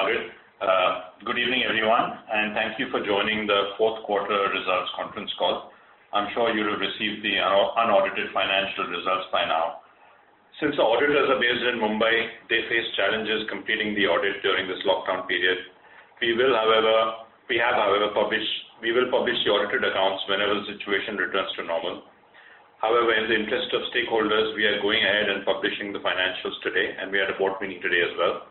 Margaret. Uh, good evening, everyone, and thank you for joining the fourth quarter results conference call. I'm sure you have received the unaudited financial results by now. Since the auditors are based in Mumbai, they face challenges completing the audit during this lockdown period. We will, however, we have, however, published we will publish the audited accounts whenever the situation returns to normal. However, in the interest of stakeholders, we are going ahead and publishing the financials today, and we had a board meeting today as well.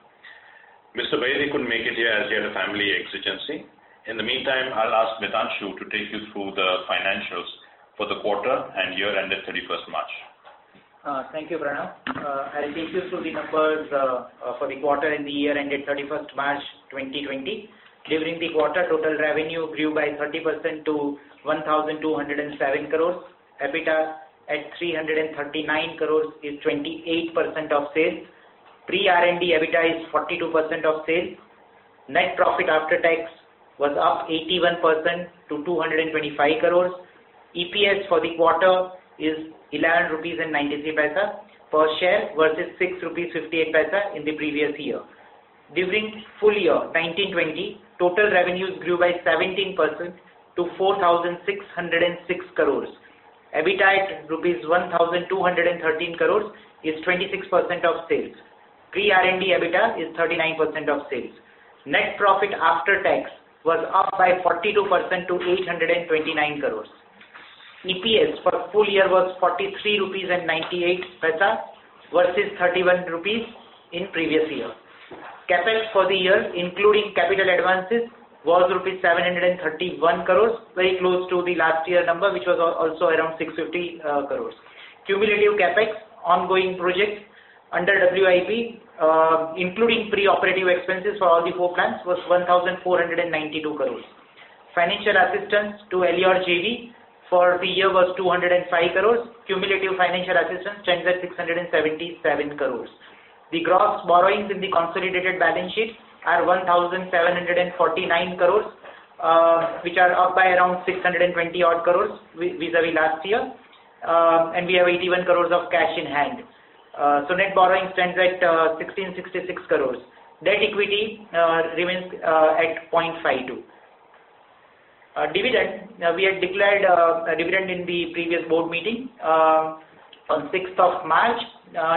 Mr. Baheti couldn't make it here as he had a family exigency. In the meantime, I'll ask Mitanshu to take you through the financials for the quarter and year ended 31st March. Uh, thank you, Pranav. Uh, I'll take you through the numbers uh, for the quarter and the year ended 31st March 2020. During the quarter, total revenue grew by 30% to 1,207 crores. EBITDA at 339 crores is 28% of sales. Pre-R&D EBITDA is 42% of sales. Net profit after tax was up 81% to 225 crores. EPS for the quarter is 11.93 rupees per share versus 6.58 rupees in the previous year. During full year 2019-2020, total revenues grew by 17% to 4,606 crores. EBITDA at rupees 1,213 crores is 26% of sales. Pre-R&D EBITDA is 39% of sales. Net profit after tax was up by 42% to 829 crores. EPS for full year was 43.98 rupees versus 31 rupees in previous year. CapEx for the year, including capital advances, was rupees 731 crores, very close to the last year number, which was also around 650 uh, crores. Cumulative CapEx ongoing projects under WIP, uh, including pre-operative expenses for all the four plants, was 1,492 crores. Financial assistance to Aleor JV for the year was 205 crores. Cumulative financial assistance stands at 677 crores. The gross borrowings in the consolidated balance sheet are 1,749 crores, uh, which are up by around 620 odd crores vis-à-vis last year. Uh, and we have 81 crores of cash in hand. Uh, so, net borrowing stands at uh, 1,666 crores. Debt equity uh, remains at 0.52. Dividend. We had declared a dividend in the previous board meeting on 6th of March.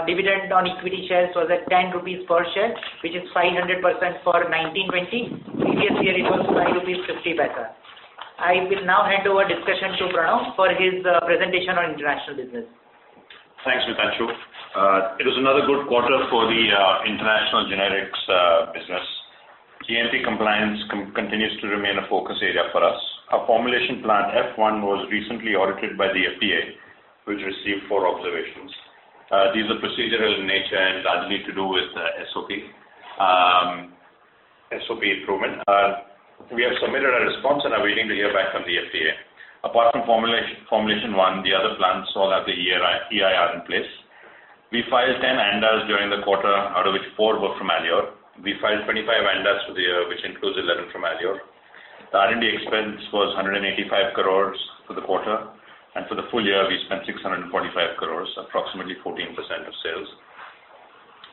Dividend on equity shares was at 10 rupees per share, which is 500% for 2019-2020. Previous year it was 5.50 rupees. I will now hand over discussion to Pranav for his presentation on international business. Thanks, Mitanshu. Uh, it was another good quarter for the uh, international generics uh, business. GMP compliance continues to remain a focus area for us. Our formulation plant, F1, was recently audited by the FDA, which received four observations. These are procedural in nature and largely to do with SOP um, SOP improvement. We have submitted a response and are waiting to hear back from the FDA. Apart from formulation one, the other plants all have the EIR in place. We filed 10 ANDAs during the quarter, out of which four were from Aleor. We filed 25 ANDAs for the year, which includes 11 from Aleor. The R&D expense was 185 crores for the quarter, and for the full year, we spent 645 crores, approximately 14% of sales.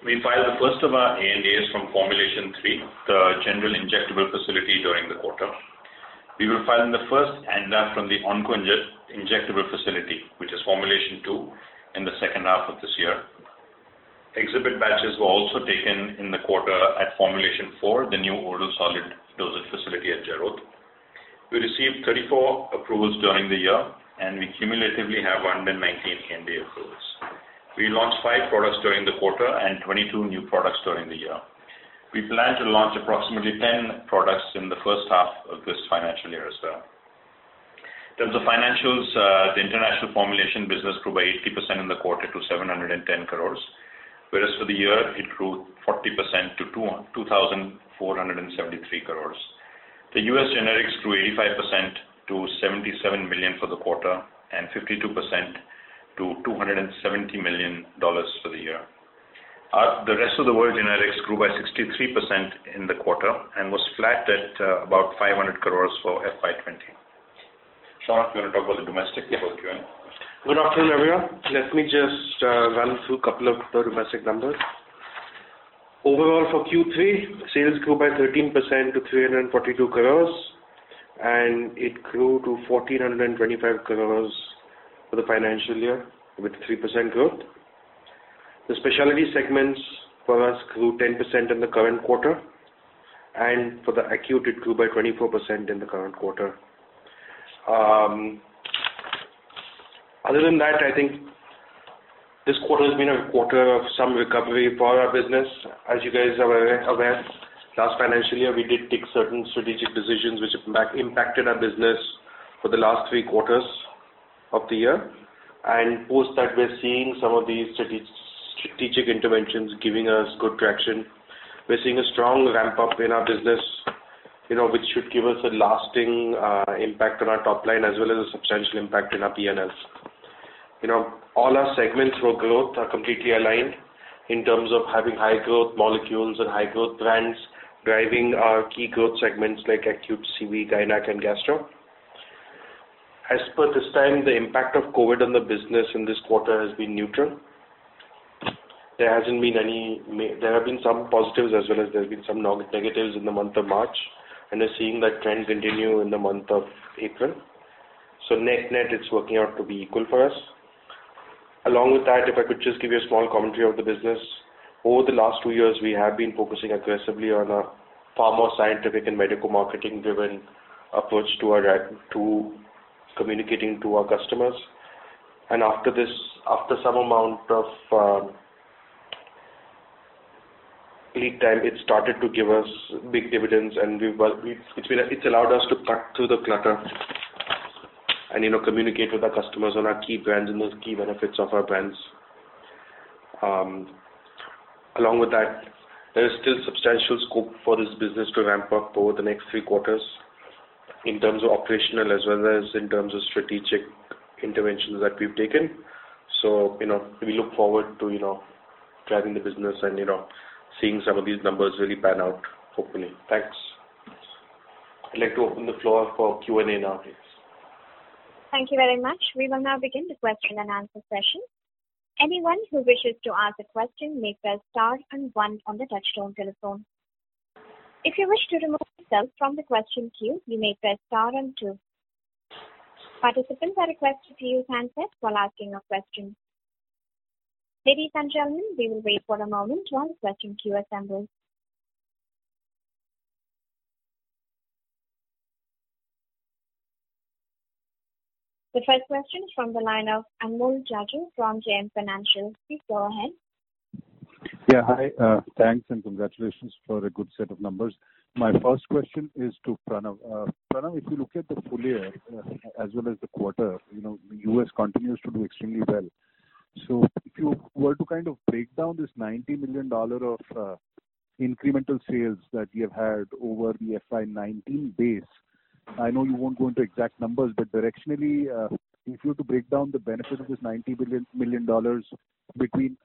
We filed the first of our ANDAs from formulation three, the general injectable facility, during the quarter. We will file the first ANDA from the onco injectable facility, which is formulation two, in the second half of this year. Exhibit batches were also taken in the quarter at formulation four, the new oral solid dosage facility at Jarod. We received 34 approvals during the year, and we cumulatively have 119 NDA approvals. We launched five products during the quarter and 22 new products during the year. We plan to launch approximately 10 products in the first half of this financial year as well. In terms of financials, uh, the international formulation business grew by 80% in the quarter to 710 crores, whereas for the year it grew 40% to 2,473 crores. The U.S. generics grew 85% to 77 million for the quarter and 52% to $270 million for the year. The rest of the world generics grew by 63% in the quarter and was flat at uh, about 500 crores for FY 2020. Shaunak, you want to talk about the domestic before Q&A? Good afternoon, everyone. Let me just uh, run through a couple of the domestic numbers. Overall for Q3, sales grew by 13% to 342 crores, and it grew to 1,425 crores for the financial year with 3% growth. The specialty segments for us grew 10% in the current quarter, and for the acute, it grew by 24% in the current quarter. Um, other than that, I think this quarter has been a quarter of some recovery for our business. As you guys are aware, last financial year, we did take certain strategic decisions which impacted our business for the last three quarters of the year. And post that, we're seeing some of these strategic interventions giving us good traction. We're seeing a strong ramp-up in our business, you know, which should give us a lasting uh, impact on our top line as well as a substantial impact in our P&Ls. All our segments for growth are completely aligned in terms of having high growth molecules and high growth brands driving our key growth segments like acute, CV, gynec, and gastro. As per this time, the impact of COVID on the business in this quarter has been neutral. There hasn't been any. There have been some positives as well as there have been some negatives in the month of March, and we're seeing that trend continue in the month of April. So Net-net, it's working out to be equal for us. Along with that, if I could just give you a small commentary of the business. Over the last two years, we have been focusing aggressively on a far more scientific and medical marketing-driven approach to communicating to our customers. And after this, after some amount of um, lead time, it started to give us big dividends, and it's allowed us to cut through the clutter and you know, communicate with our customers on our key brands and those key benefits of our brands. Um, along with that, there is still substantial scope for this business to ramp up over the next three quarters in terms of operational as well as in terms of strategic interventions that we've taken. So, you know, we look forward to you know, driving the business and seeing some of these numbers really pan out, hopefully. Thanks. I'd like to open the floor for Q&A now, please. Thank you very much. We will now begin the question and answer session. Anyone who wishes to ask a question may press star and one on the touchtone telephone. If you wish to remove yourself from the question queue, you may press star and two. Participants are requested to use handsets while asking a question. Ladies and gentlemen, we will wait for a moment while the question queue assembles. The first question is from the line of Anmol Ganjoo from JM Financial. Please go ahead. Yeah. Hi. Uh, thanks and congratulations for a good set of numbers. My first question is to Pranav. Uh, Pranav, if you look at the full year uh, as well as the quarter, you know, the U.S. continues to do extremely well. So if you were to kind of break down this $90 million of uh, incremental sales that you have had over the FY 2019 base, I know you won't go into exact numbers, but directionally, uh, if you were to break down the benefit of this $90 million between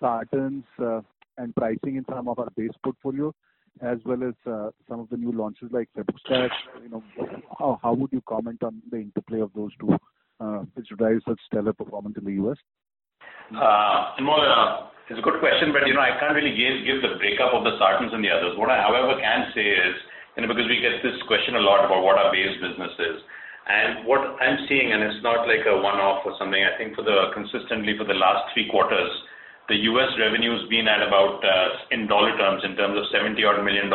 sartans uh, and pricing in some of our base portfolio, as well as some of the new launches like febuxostat, how would you comment on the interplay of those two which drives such stellar performance in the U.S.? Uh, Anmol, uh, it's a good question, but you know, I can't really give the breakup of the sartans and the others. What I, however, can say is, you know, because we get this question a lot about what our base business is, and what I'm seeing, and it's not like a one-off or something, I think for the consistently for the last three quarters, the U.S. revenue's been at about, uh, in dollar terms, in terms of $70 odd million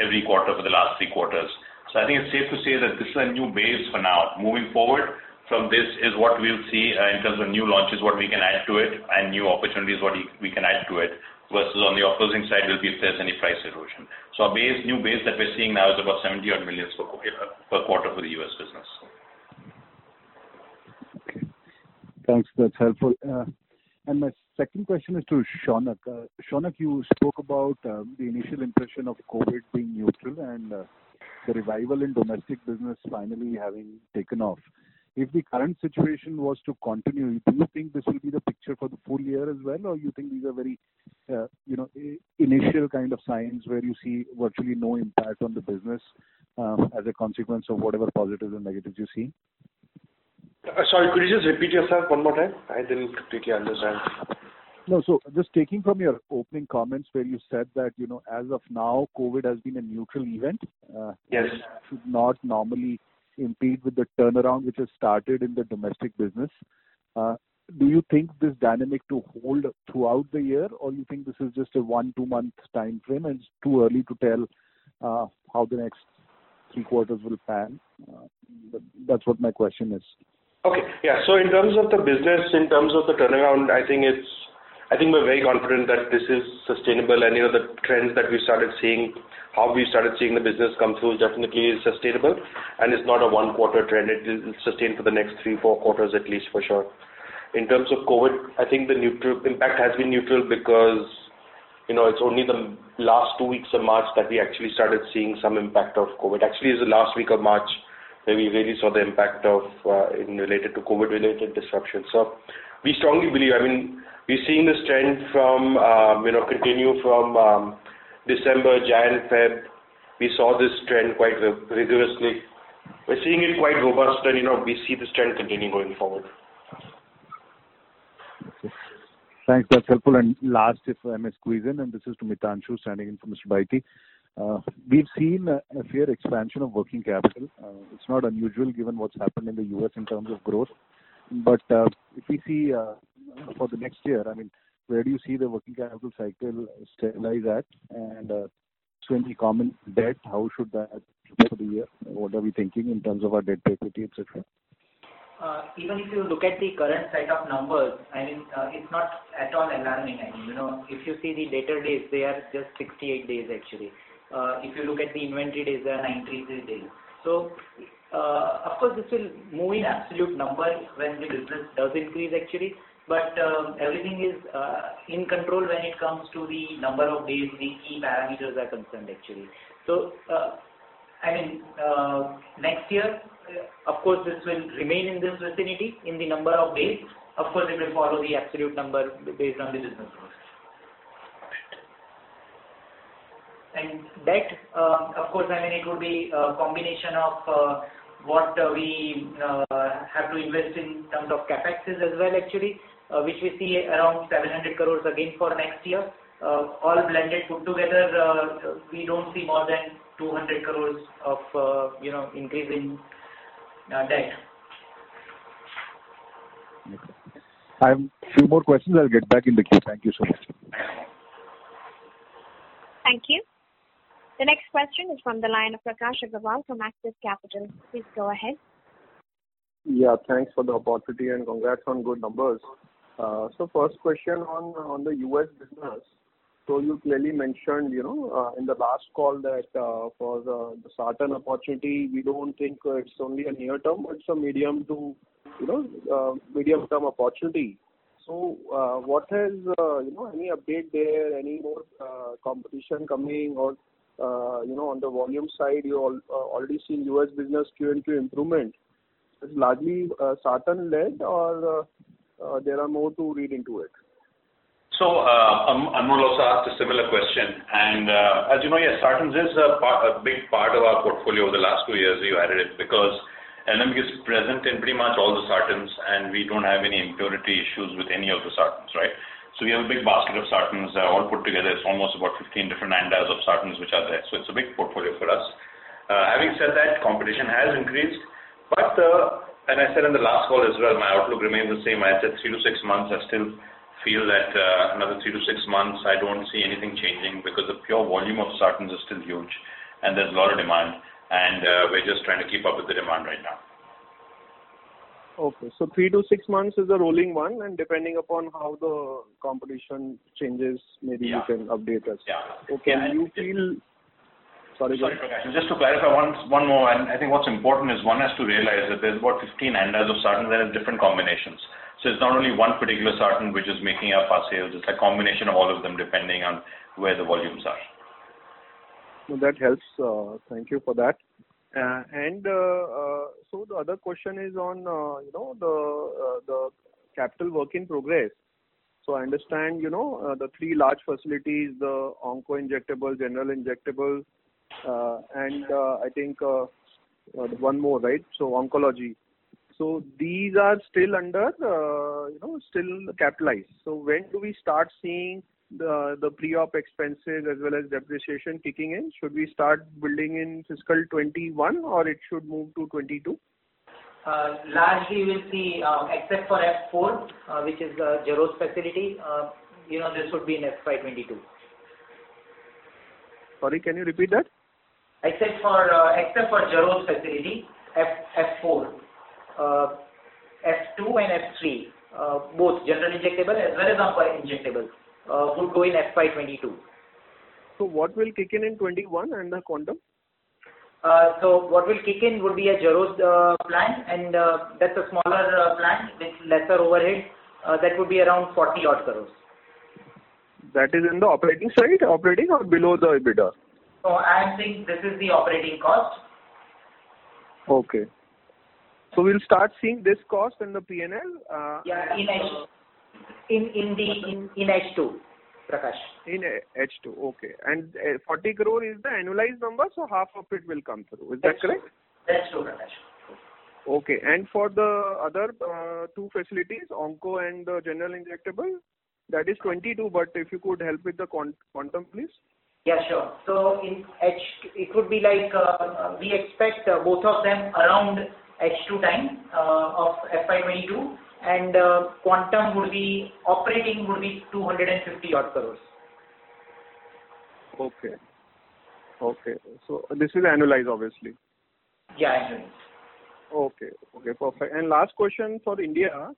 every quarter for the last three quarters. So I think it's safe to say that this is a new base for now. Moving forward from this is what we'll see uh, in terms of new launches, what we can add to it, and new opportunities, what we can add to it, versus on the opposing side will be if there's any price erosion. So our base, new base that we're seeing now is about 70 odd million per quarter for the U.S. business. Okay. Thanks. That's helpful. Uh, and my second question is to Shaunak. Uh, Shaunak, you spoke about the initial impression of COVID being neutral and the revival in domestic business finally having taken off. If the current situation was to continue, do you think this will be the picture for the full year as well, or you think these are very uh, you know, initial kind of signs where you see virtually no impact on the business um, as a consequence of whatever positives and negatives you see? Uh, sorry, could you just repeat yourself one more time? I didn't completely understand. No. So just taking from your opening comments where you said that, you know, as of now, COVID has been a neutral event. Uh, yes. Should not normally impede with the turnaround which has started in the domestic business. Uh, do you think this dynamic to hold throughout the year, or you think this is just a one, two-month timeframe, and it's too early to tell uh, how the next three quarters will pan? Uh, that's what my question is. Okay. Yeah. So in terms of the business, in terms of the turnaround, I think we're very confident that this is sustainable and you know, the trends that we started seeing, how we started seeing the business come through definitely is sustainable and it's not a one-quarter trend. It will sustain for the next three, four quarters at least, for sure. In terms of COVID, I think the neutral impact has been neutral because you know, it's only the last two weeks of March that we actually started seeing some impact of COVID. Actually, it's the last week of March where we really saw the impact of uh, in related to COVID-related disruption. So we strongly believe, we're seeing this trend from um you know continue from um, December, Jan, Feb. We saw this trend quite rigorously. We're seeing it quite robust and you know we see this trend continuing going forward. Thanks. That's helpful. And last, if I may squeeze in, and this is to Mitanshu standing in for Mr. Baheti. Uh, we've seen a fair expansion of working capital. Uh, it's not unusual given what's happened in the U.S. in terms of growth. But uh, if we see for the next year, I mean, where do you see the working capital cycle stabilize at? Uh, any comment, debt, how should that look for the year? What are we thinking in terms of our debt equity, et cetera? Uh, even if you look at the current set of numbers, I mean, uh, it's not at all alarming. I mean, you know, if you see the debtor days, they are just 68 days actually. If you look at the inventory days, they are 93 days. So, of course, this will move in absolute numbers when the business does increase actually. But um, everything is uh, in control when it comes to the number of days the key parameters are concerned actually. So, uh, I mean, uh, next year, of course, this will remain in this vicinity in the number of days. Of course, it will follow the absolute number based on the business growth. Debt, of course, I mean, it would be a combination of what we have to invest in terms of CapEx as well actually, Uh, which we see around 700 crores again for next year. Uh, all blended put together, uh, we don't see more than 200 crores of you know, increase in debt. Okay. I have a few more questions. I'll get back in the queue. Thank you so much. Thank you. The next question is from the line of Prakash Agarwal from Axis Capital. Please go ahead. Yeah, thanks for the opportunity and congrats on good numbers. Uh, first question on the U.S. business. So you clearly mentioned you know, uh, in the last call that uh, for the Sartan opportunity, we don't think it's only a near term, but it's a medium to, you know, medium-term opportunity. So, what has, you know, any update there, any more competition coming or you know, on the volume side, you already seen U.S. business Q-on-Q improvement. Is it largely Sartan led or Uh, there are more to read into it? So, uh, Anmol also asked a similar question. And uh, as you know, yes, Sartans is a big part of our portfolio over the last two years we added it because Alembic is present in pretty much all the Sartans, and we don't have any impurity issues with any of the Sartans, right? So we have a big basket of Sartans all put together. It's almost about 15 different ANDAs of Sartans which are there. So it's a big portfolio for us. Having said that, competition has increased. I said in the last call as well, my outlook remains the same. I said three to six months. I still feel that uh, another three to six months, I don't see anything changing because the pure volume of Sartans is still huge and there's a lot of demand, and uh, we're just trying to keep up with the demand right now. Okay. so three to six months is a rolling one, and depending upon how the competition changes, maybe you can update us. Yeah. Okay. Sorry, go ahead. Sorry, Prakash. Just to clarify one more, and I think what's important is one has to realize that there's about 15 ANDAs of Sartans that have different combinations. So it's not only one particular Sartan which is making up our sales. It's a combination of all of them, depending on where the volumes are. That helps. Uh, thank you for that. Uh, and uh, so the other question is on you know, the capital work in progress. So I understand you know, the three large facilities, the onco injectable, general injectable, Uh, and uh, I think uh, one more, right? So oncology. So these are still under, you know, still capitalized. So when do we start seeing the pre-op expenses as well as depreciation kicking in? Should we start building in fiscal 2021 or it should move to 2022? Largely we'll see, except for F4, which is the Jarod facility, you know, this would be in FY 2022. Sorry, can you repeat that? Except for Jarod facility, F F4, uh, F2 and F3, uh, both general injectable as well as API injectable, would go in FY22. So What will kick in in 21 and the quantum? So, what will kick in would be a Jarod plant and that's a smaller plant with lesser overhead. Uh, That would be around 40-odd crores. That is in the operating side, operating or below the EBITDA? No, I am saying this is the operating cost. Okay. So we'll start seeing this cost in the P&L. Uh, yeah, in H2, Prakash. In H2. Okay. Uh, 40 crore is the annualized number, so half of it will come through. Is that correct? That's true, Prakash. Okay. And for the other uh, two facilities, onco and the general injectable, that is 22, but if you could help with the quantum, please. Yeah, sure. So in H2, it would be like, uh, uh, we expect uh, both of them around H2 time of FY 2022 and quantum would be operating would be 250-odd crores. Okay. Okay. So this is annualized, obviously. Yeah, annualized. Okay. Okay, perfect. And last question for India.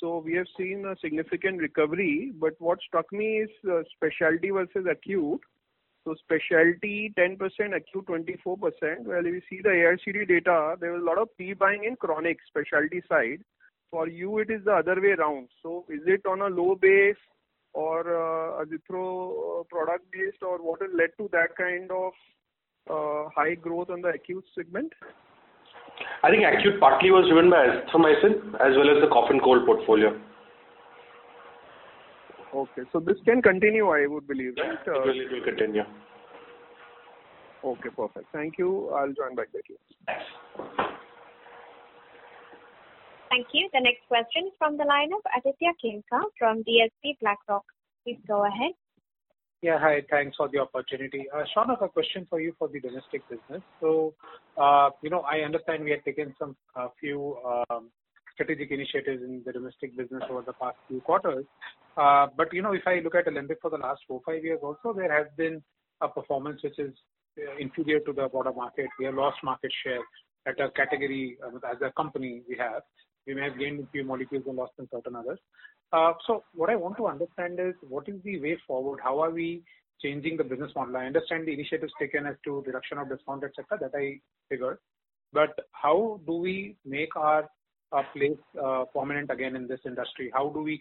So we have seen a significant recovery, but what struck me is specialty versus acute. So specialty 10%, acute 24%. Well, if you see the AIOCD data, there was a lot of pre-buying in chronic specialty side. For you it is the other way around. So is it on a low base or uh, Azithro uh, product based or what has led to that kind of uh, high growth on the acute segment? I think acute partly was driven by azithromycin as well as the cough and cold portfolio. Okay. So this can continue, I would believe, right? It will continue. Okay, perfect. Thank you. I'll join back with you. Thanks. Thank you. The next question is from the line of Aditya Khemka from DSP BlackRock. Please go ahead. Yeah, hi. Thanks for the opportunity. Sean, I have a question for you for the domestic business. So, uh, you know, I understand we have taken some few strategic initiatives in the domestic business over the past few quarters. Uh, but you know, if I look at Alembic for the last four, five years also, there has been a performance which is uh, inferior to the broader market. We have lost market share at a category uh, as a company we have. We may have gained a few molecules and lost in certain others. So what I want to understand is what is the way forward? How are we changing the business model? I understand the initiatives taken as to reduction of discount, cetera, that I figured. But how do we make our place uh, prominent again in this industry? How do we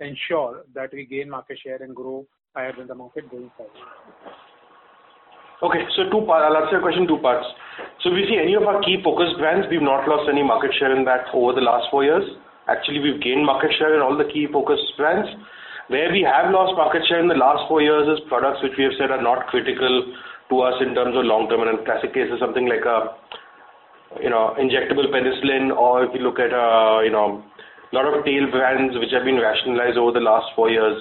ensure that we gain market share and grow higher than the market going forward? Okay. I'll answer your question two parts. If we see any of our key focus brands, we've not lost any market share in that over the last four years. Actually, we've gained market share in all the key focus brands. Where we have lost market share in the last four years is products which we have said are not critical to us in terms of long term. In classic case is something like, uh, you know, injectable penicillin or if you look at, uh, you know, a lot of tail brands which have been rationalized over the last four years.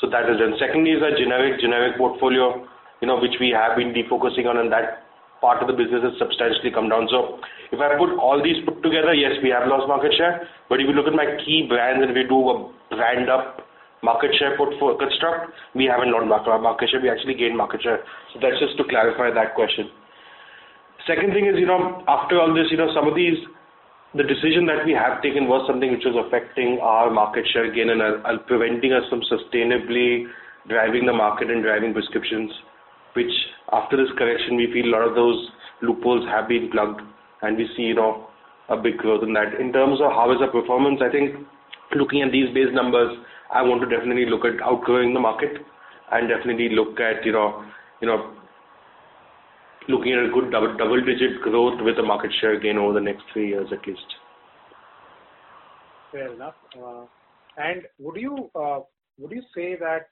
So that is it. Secondly is our generic generic portfolio, you know, which we have been defocusing on, and that part of the business has substantially come down. So if I put all these put together, yes, we have lost market share. But if you look at my key brands and we do a brand up market share portfolio construct, we haven't lost market share. We actually gained market share. So that's just to clarify that question. Second thing is, you know, after all this, you know, some of these, the decision that we have taken was something which was affecting our market share gain and uh, uh, preventing us from sustainably driving the market and driving prescriptions, which after this correction, we feel a lot of those loopholes have been plugged and we see, you know, a big growth in that. In terms of how is our performance, I think looking at these base numbers, I want to definitely look at outgrowing the market and definitely look at, you know, you know, looking at a good double-digit growth with a market share gain over the next three years at least. Fair enough. Uh, and uh, would you say that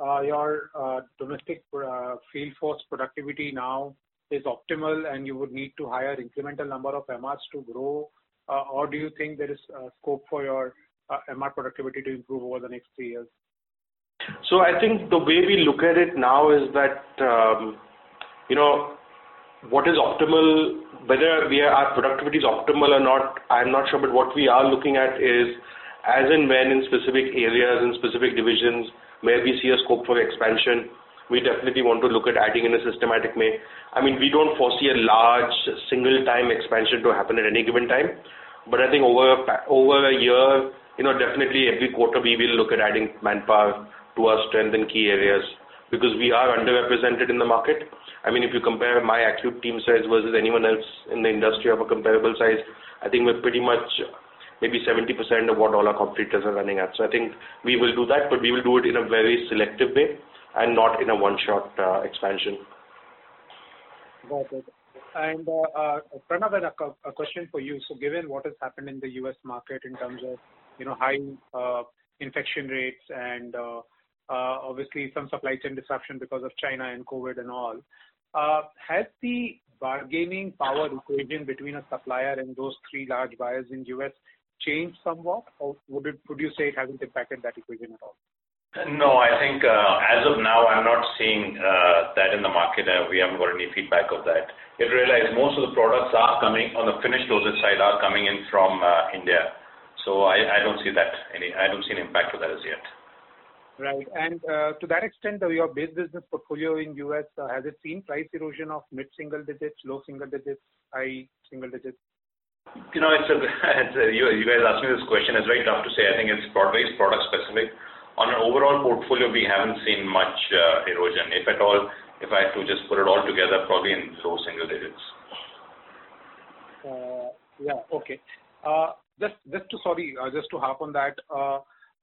uh, your domestic field force productivity now is optimal and you would need to hire incremental number of MRs to grow or do you think there is scope for your MR productivity to improve over the next three years? So I think the way we look at it now is that, um, you know, what is optimal, whether our productivity is optimal or not, I'm not sure. But what we are looking at is as and when in specific areas, in specific divisions where we see a scope for expansion, we definitely want to look at adding in a systematic way. I mean, we don't foresee a large single time expansion to happen at any given time. But I think over over a year, you know, definitely every quarter we will look at adding manpower to our strength in key areas because we are underrepresented in the market. I mean, if you compare my acute team size versus anyone else in the industry of a comparable size, I think we're pretty much maybe 70% of what all our competitors are running at. So I think we will do that, but we will do it in a very selective way and not in a one-shot uh, expansion. Got it. Uh, uh, Pranav, a question for you. So given what has happened in the U.S. market in terms of, you know, high infection rates and Uh, obviously some supply chain disruption because of China and COVID and all, uh, has the bargaining power equation between a supplier and those three large buyers in U.S. changed somewhat? Or would you say it hasn't impacted that equation at all? No, I think, uh, as of now, I'm not seeing that in the market. We haven't got any feedback of that. You realize most of the products are coming on the finished dosage side are coming in from India. So I I don't see that any I don't see an impact of that as yet. Right. And uh to that extent, your base business portfolio in U.S., uh, has it seen price erosion of mid-single digits, low single digits, high single digits? You know, you guys asked me this question, it's very tough to say. I think it's very product specific. On an overall portfolio, we haven't seen much uh, erosion. If at all, if I had to just put it all together, probably in low single digits. Uh, yeah. Okay. Just just to harp on that,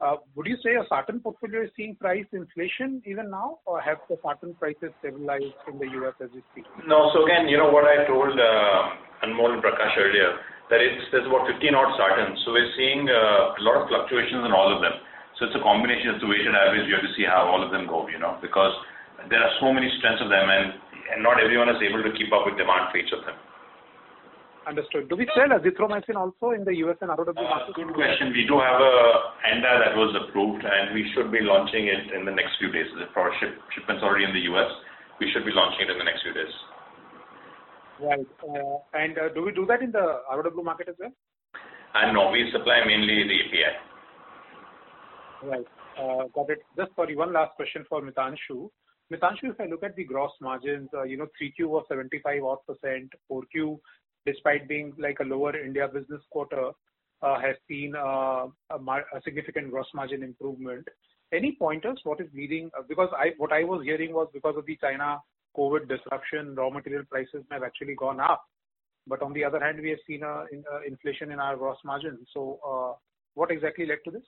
Uh, would you say a sartan portfolio is seeing price inflation even now, or have the sartan prices stabilized in the U.S. as we speak? No. So again, you know what I told uh, Anmol and Prakash earlier, that there's about 15 odd sartans. So we're seeing uh, a lot of fluctuations in all of them. So it's a combination. It's a weighted average. You have to see how all of them go, you know, because there are so many strengths of them and not everyone is able to keep up with demand for each of them. Understood. Do we sell azithromycin also in the U.S. and ROW uh, markets? Good question. We do have a ANDA that was approved, and we should be launching it in the next few days. The product shipment's already in the U.S. We should be launching it in the next few days. Right. Uh, and uh, do we do that in the ROW market as well? And no, we supply mainly the API. Right. Got it. Just sorry, one last question for Mitanshu. Mitanshu, if I look at the gross margins, you know, 3Q was 75 odd%. 4Q, despite being like a lower India business quarter, uh, has seen uh, a significant gross margin improvement. Any pointers what is leading? Uh, because I what I was hearing was because of the China COVID disruption, raw material prices have actually gone up. But on the other hand, we have seen inflation in our gross margins. So, what exactly led to this?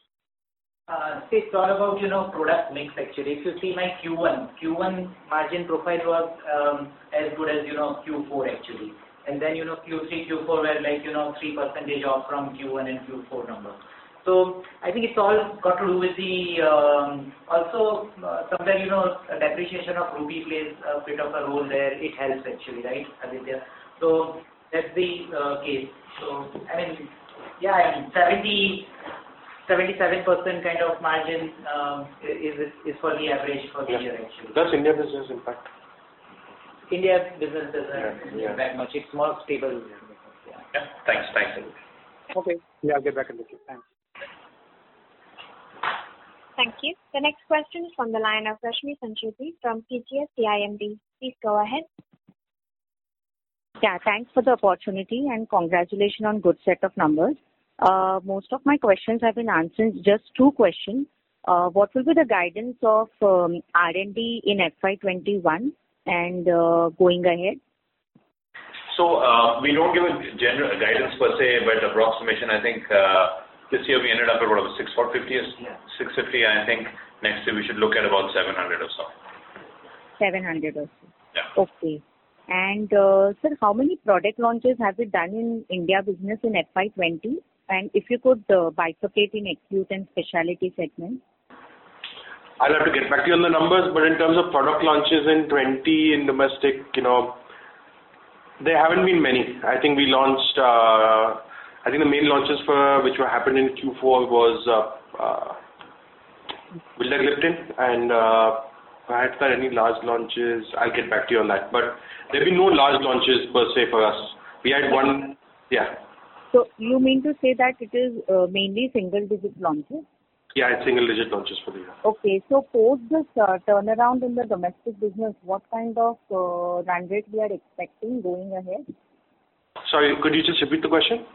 It's all about, you know, product mix actually. If you see my Q1 Q one margin profile was um, as good as, you know, Q4 actually. And then, you know, Q3, Q4 were like, you know, 3% off from Q1 and Q4 numbers. So I think it's all got to do with the um, also uh, somewhere, you know, depreciation of rupee plays a bit of a role there. It helps actually, right, Aditya? That's the uh, case. So, I mean, yeah, I mean, 77% kind of margin is is for the average for the year actually. Does India business impact? India business doesn't Yeah. impact much. It's more stable. Yeah. Thanks. Thanks. Okay. Yeah, I'll get back in the queue. Thanks. Thank you. The next question is from the line of Rashmi Sancheti from CGS-CIMB. Please go ahead. Yeah, thanks for the opportunity and congratulations on good set of numbers. Uh, most of my questions have been answered. Just two questions. Uh, what will be the guidance of um, R&D in FY 2021 and going ahead? So uh we don't give a general guidance per se, but approximation, I think, this year we ended up at about 650. Yeah. 650. I think next year we should look at about 700 or so. 700 or so. Yeah. Okay. And uh sir, how many product launches have you done in India business in FY 2020? If you could bifurcate in acute and specialty segments. I'll have to get back to you on the numbers, but in terms of product launches in 2020 in domestic, you know, there haven't been many. I think we launched uh, I think the main launches for which were happened in Q4 was uh, uh, Vildagliptin and perhaps there any large launches, I'll get back to you on that. But There've been no large launches per se for us. We had one. Yeah. So you mean to say that it is mainly single-digit launches? Yeah, it's single-digit launches for the year. Okay. So post this uh, turnaround in the domestic business, what kind of uh, run rate we are expecting going ahead? Sorry, could you just repeat the question?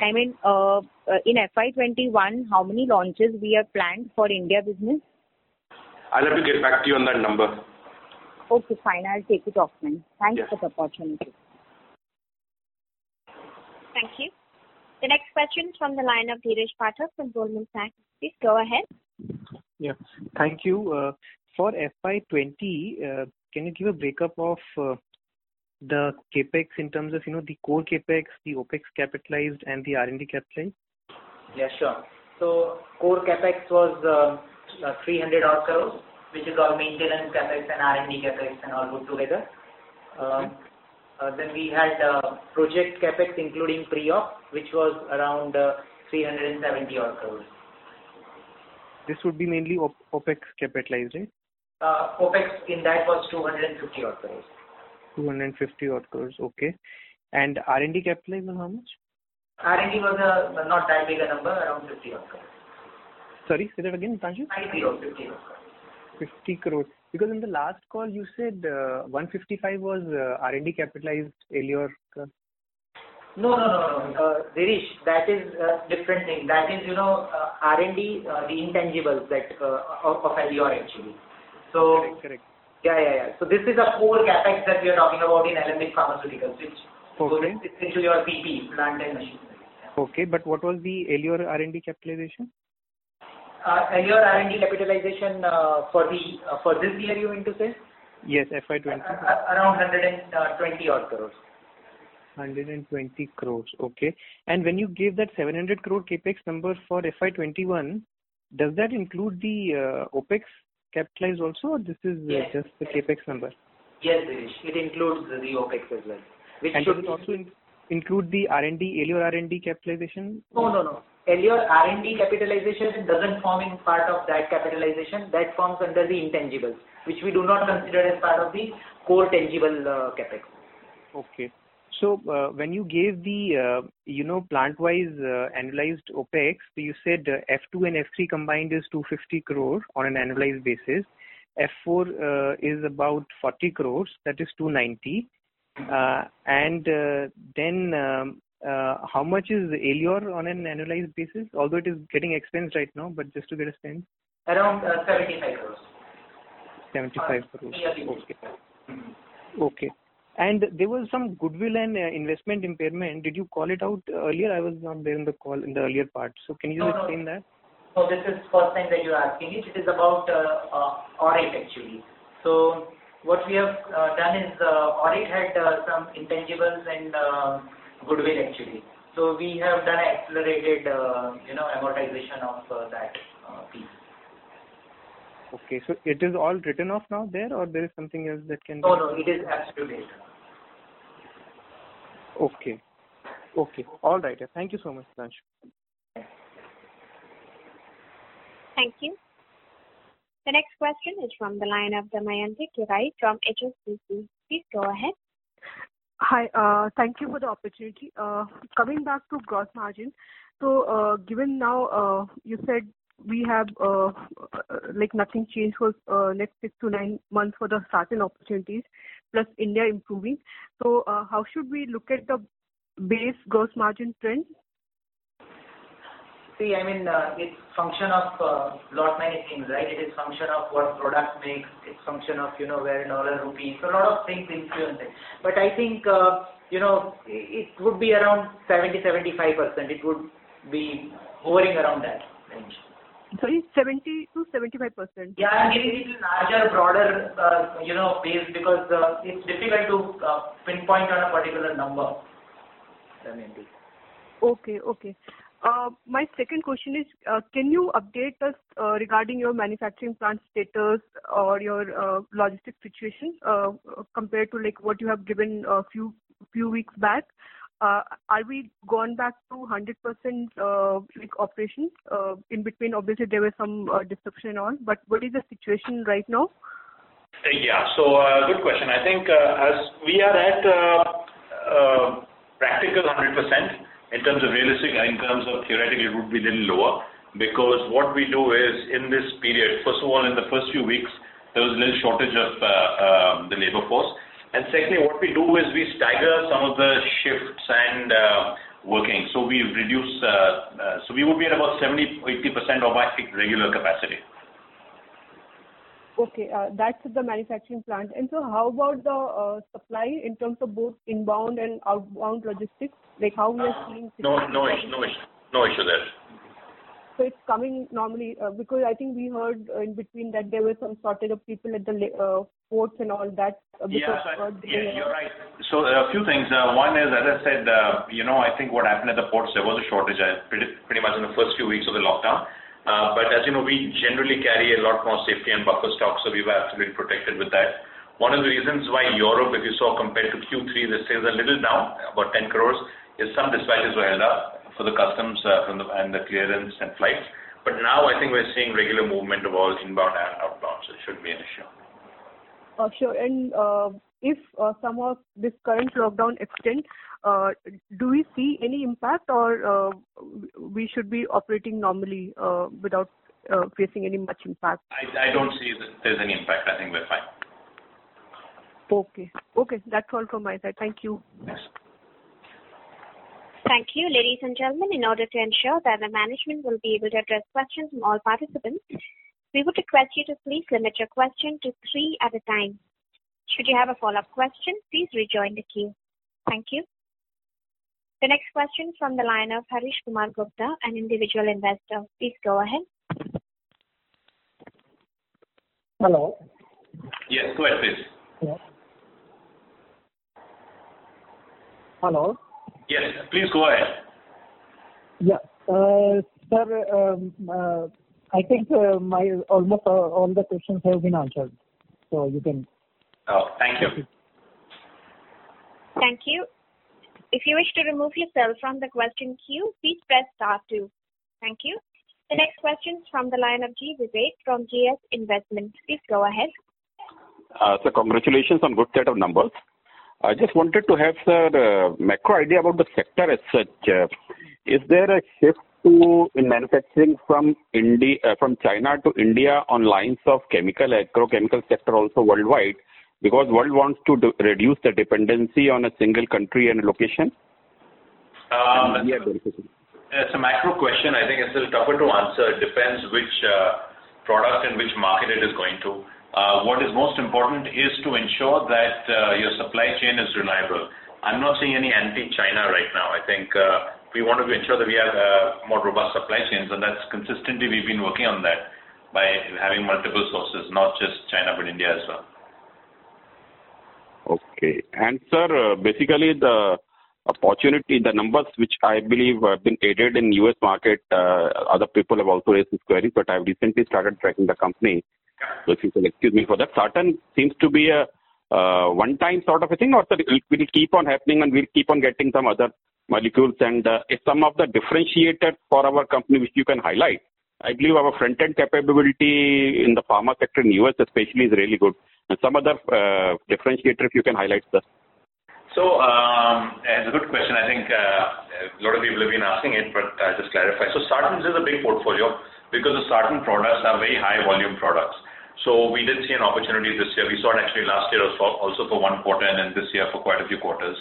I mean, uh, in FY 2021, how many launches we have planned for India business? I'll have to get back to you on that number. Okay, fine. I'll take it offline. Thanks Yeah. for the opportunity. Thank you. The next question is from the line of Dheeresh Pathak from Goldman Sachs. Please go ahead. Yeah. Thank you. Uh, for FY 2020, uh, can you give a breakup of uh, the CapEx in terms of you know the core CapEx, the OpEx capitalized, and the R&D capitalized? Yeah, sure. So core CapEx was um, 300 odd crores, which is all maintenance CapEx and R&D CapEx and all put together. Um, then we had project CapEx including pre-op, which was around uh, 370 odd crores. This would be mainly OpEx capitalized, right? Uh, OpEx in that was 250 odd crores. 250 odd crores. Okay. And R&D capitalized on how much? R&D was uh, not that big a number, around 50 odd crores. Sorry, say that again, Deepanshu. 50 odd crores. 50 crores. Because in the last call you said 155 was R&D capitalized Aleor. No, Dheeresh, uh, that is a different thing. That is you know, uh, R&D, uh, the intangibles that uh, of Aleor actually. So correct. correct. Yeah. Yeah, yeah. So this is a core CapEx that we are talking about in Alembic Pharmaceuticals. Which okay. It's into your PP, plant and machinery. Okay, but what was the Aleor R&D capitalization? Aleor R&D capitalization for the for this year, you mean to say? Yes, FY 2020. Around 120 odd crores. 120 crores. Okay. And when you gave that 700 crore CapEx number for FY 2021, does that include the uh, OpEx capitalized also, or this is uh, just the CapEx number? Yes. It includes the OpEx as well. Does it also include the R&D, Aleor R&D capitalization? No. Aleor R&D capitalization doesn't form in part of that capitalization. That forms under the intangibles, which we do not consider as part of the core tangible uh, CapEx. Okay. Uh, when you gave the uh, you know, plant-wise uh, annualized OpEx, you said F2 and F3 combined is 250 crore on an annualized basis. F4 is about 40 crores, that is 290. And then um, How much is Aleor on an annualized basis? Although it is getting expensed right now, but just to get a sense. Around 75 crores. 75 crores. Yeah. Okay. And there was some goodwill and uh, investment impairment. Did you call it out earlier? I was not there in the call in the earlier part. So can you explain that? No, this is first time that you're asking it. It is about uh, uh, Orit actually. So what we have done is, Orit had some intangibles and goodwill actually. So we have done accelerated you know, amortization of that piece. Okay. So it is all written off now there or there is something else that can be? No, it is absolutely. Okay. Okay. All right. Thank you so much, Deepanshu. Thank you. The next question is from the line of Damayanti Kerai from HSBC. Please go ahead. Hi. Uh, Thank you for the opportunity. Uh, Coming back to gross margin. So, uh, given now you said we have uh, uh, like nothing changed for the next six to nine months for the sartan opportunities, plus India improving. So how should we look at the base gross margin trend? See, I mean, it's function of lot many things, right? It is function of what product mix, it's function of you know, where in dollar rupee. So A lot of things influence it. But I think you know, it would be around 70%-75%. It would be hovering around that range. Sorry, 70 to 75 percent Yeah, I'm giving it larger, broader uh, you know, base because uh, it's difficult to uh, pinpoint on a particular number. Okay. Okay. Uh, my second question is, can you update us regarding your manufacturing plant status or your logistics situation compared to like, what you have given a few few weeks back? Uh, are we gone back to 100% uh, like operations? Uh, in between, obviously, there was some disruption all, but what is the situation right now? Yeah. So uh good question. I think as we are at practical 100%, in terms of realistic, in terms of theoretically, it would be a little lower because what we do is in this period, first of all, in the first few weeks, there was a little shortage of the labor force. And secondly, what we do is we stagger some of the shifts and uh, working. So we reduce, uh, uh, so we would be at about 70%-80% of our regular capacity. Okay. That's the manufacturing plant. And so how about the supply in terms of both inbound and outbound logistics? Like how we are seeing- No, no, no, No issue there. So it's coming normally, uh, because I think we heard in between that there was some shortage of people at the uh, ports and all that. Uh, yeah, you're right. So a few things. One is, as I said, you know, I think what happened at the ports, there was a shortage pretty much in the first few weeks of the lockdown. But as you know, we generally carry a lot more safety and buffer stock, so we were absolutely protected with that. One of the reasons why Europe, if you saw compared to Q3, the sales are a little down, about 10 crores, is some dispatches were held up for the customs uh, and the clearance and flights. But now I think we're seeing regular movement of all inbound and outbound, so it shouldn't be an issue. Uh, sure. And uh, if some of this current lockdown extends, do we see any impact or we should be operating normally without facing any much impact? I don't see that there's any impact. I think we're fine. Okay. Okay, that's all from my side. Thank you. Thank you. Ladies and gentlemen, in order to ensure that the management will be able to address questions from all participants, we would request you to please limit your question to three at a time. Should you have a follow-up question, please rejoin the queue. Thank you. The next question is from the line of Harish Kumar Gupta, an individual investor. Please go ahead. Hello. Yes, go ahead, please. Hello. Yes, please go ahead. Yeah. Uh, sir, um, uh, I think uh, my almost all the questions have been answered. So you can. Oh, thank you. Thank you. If you wish to remove yourself from the question queue, please press star two. Thank you. The next question is from the line of G. Vivek from GS Investments. Please go ahead. Sir, congratulations on good set of numbers. I just wanted to have, sir, uh, macro idea about the sector as such. Uh, is there a shift in manufacturing from India uh from China to India on lines of chemical, agrochemical sector also worldwide? Because world wants to reduce the dependency on a single country and location. Um, it's a macro question. I think it's a little tougher to answer. It depends which uh, product and which market it is going to. Uh, what is most important is to ensure that uh, your supply chain is reliable. I'm not seeing any anti-China right now. I think uh, we want to ensure that we have more robust supply chains, and that's consistently we've been working on that by having multiple sources, not just China, but India as well. Okay. And sir, basically the opportunity, the numbers which I believe have been aided in U.S. market, other people have also raised this query, but I've recently started tracking the company. Can excuse me for that. Sartan seems to be a one-time sort of a thing, or it will keep on happening and we'll keep on getting some other molecules and uh, if some of the differentiators for our company which you can highlight. I believe our front-end capability in the pharma sector in U.S. especially is really good. And some other uh, differentiator if you can highlight, sir. Um, it's a good question. I think uh, a lot of people have been asking it, but I'll just clarify. So sartans is a big portfolio because the sartan products are very high volume products. So we did see an opportunity this year. We saw it actually last year also for one quarter and then this year for quite a few quarters.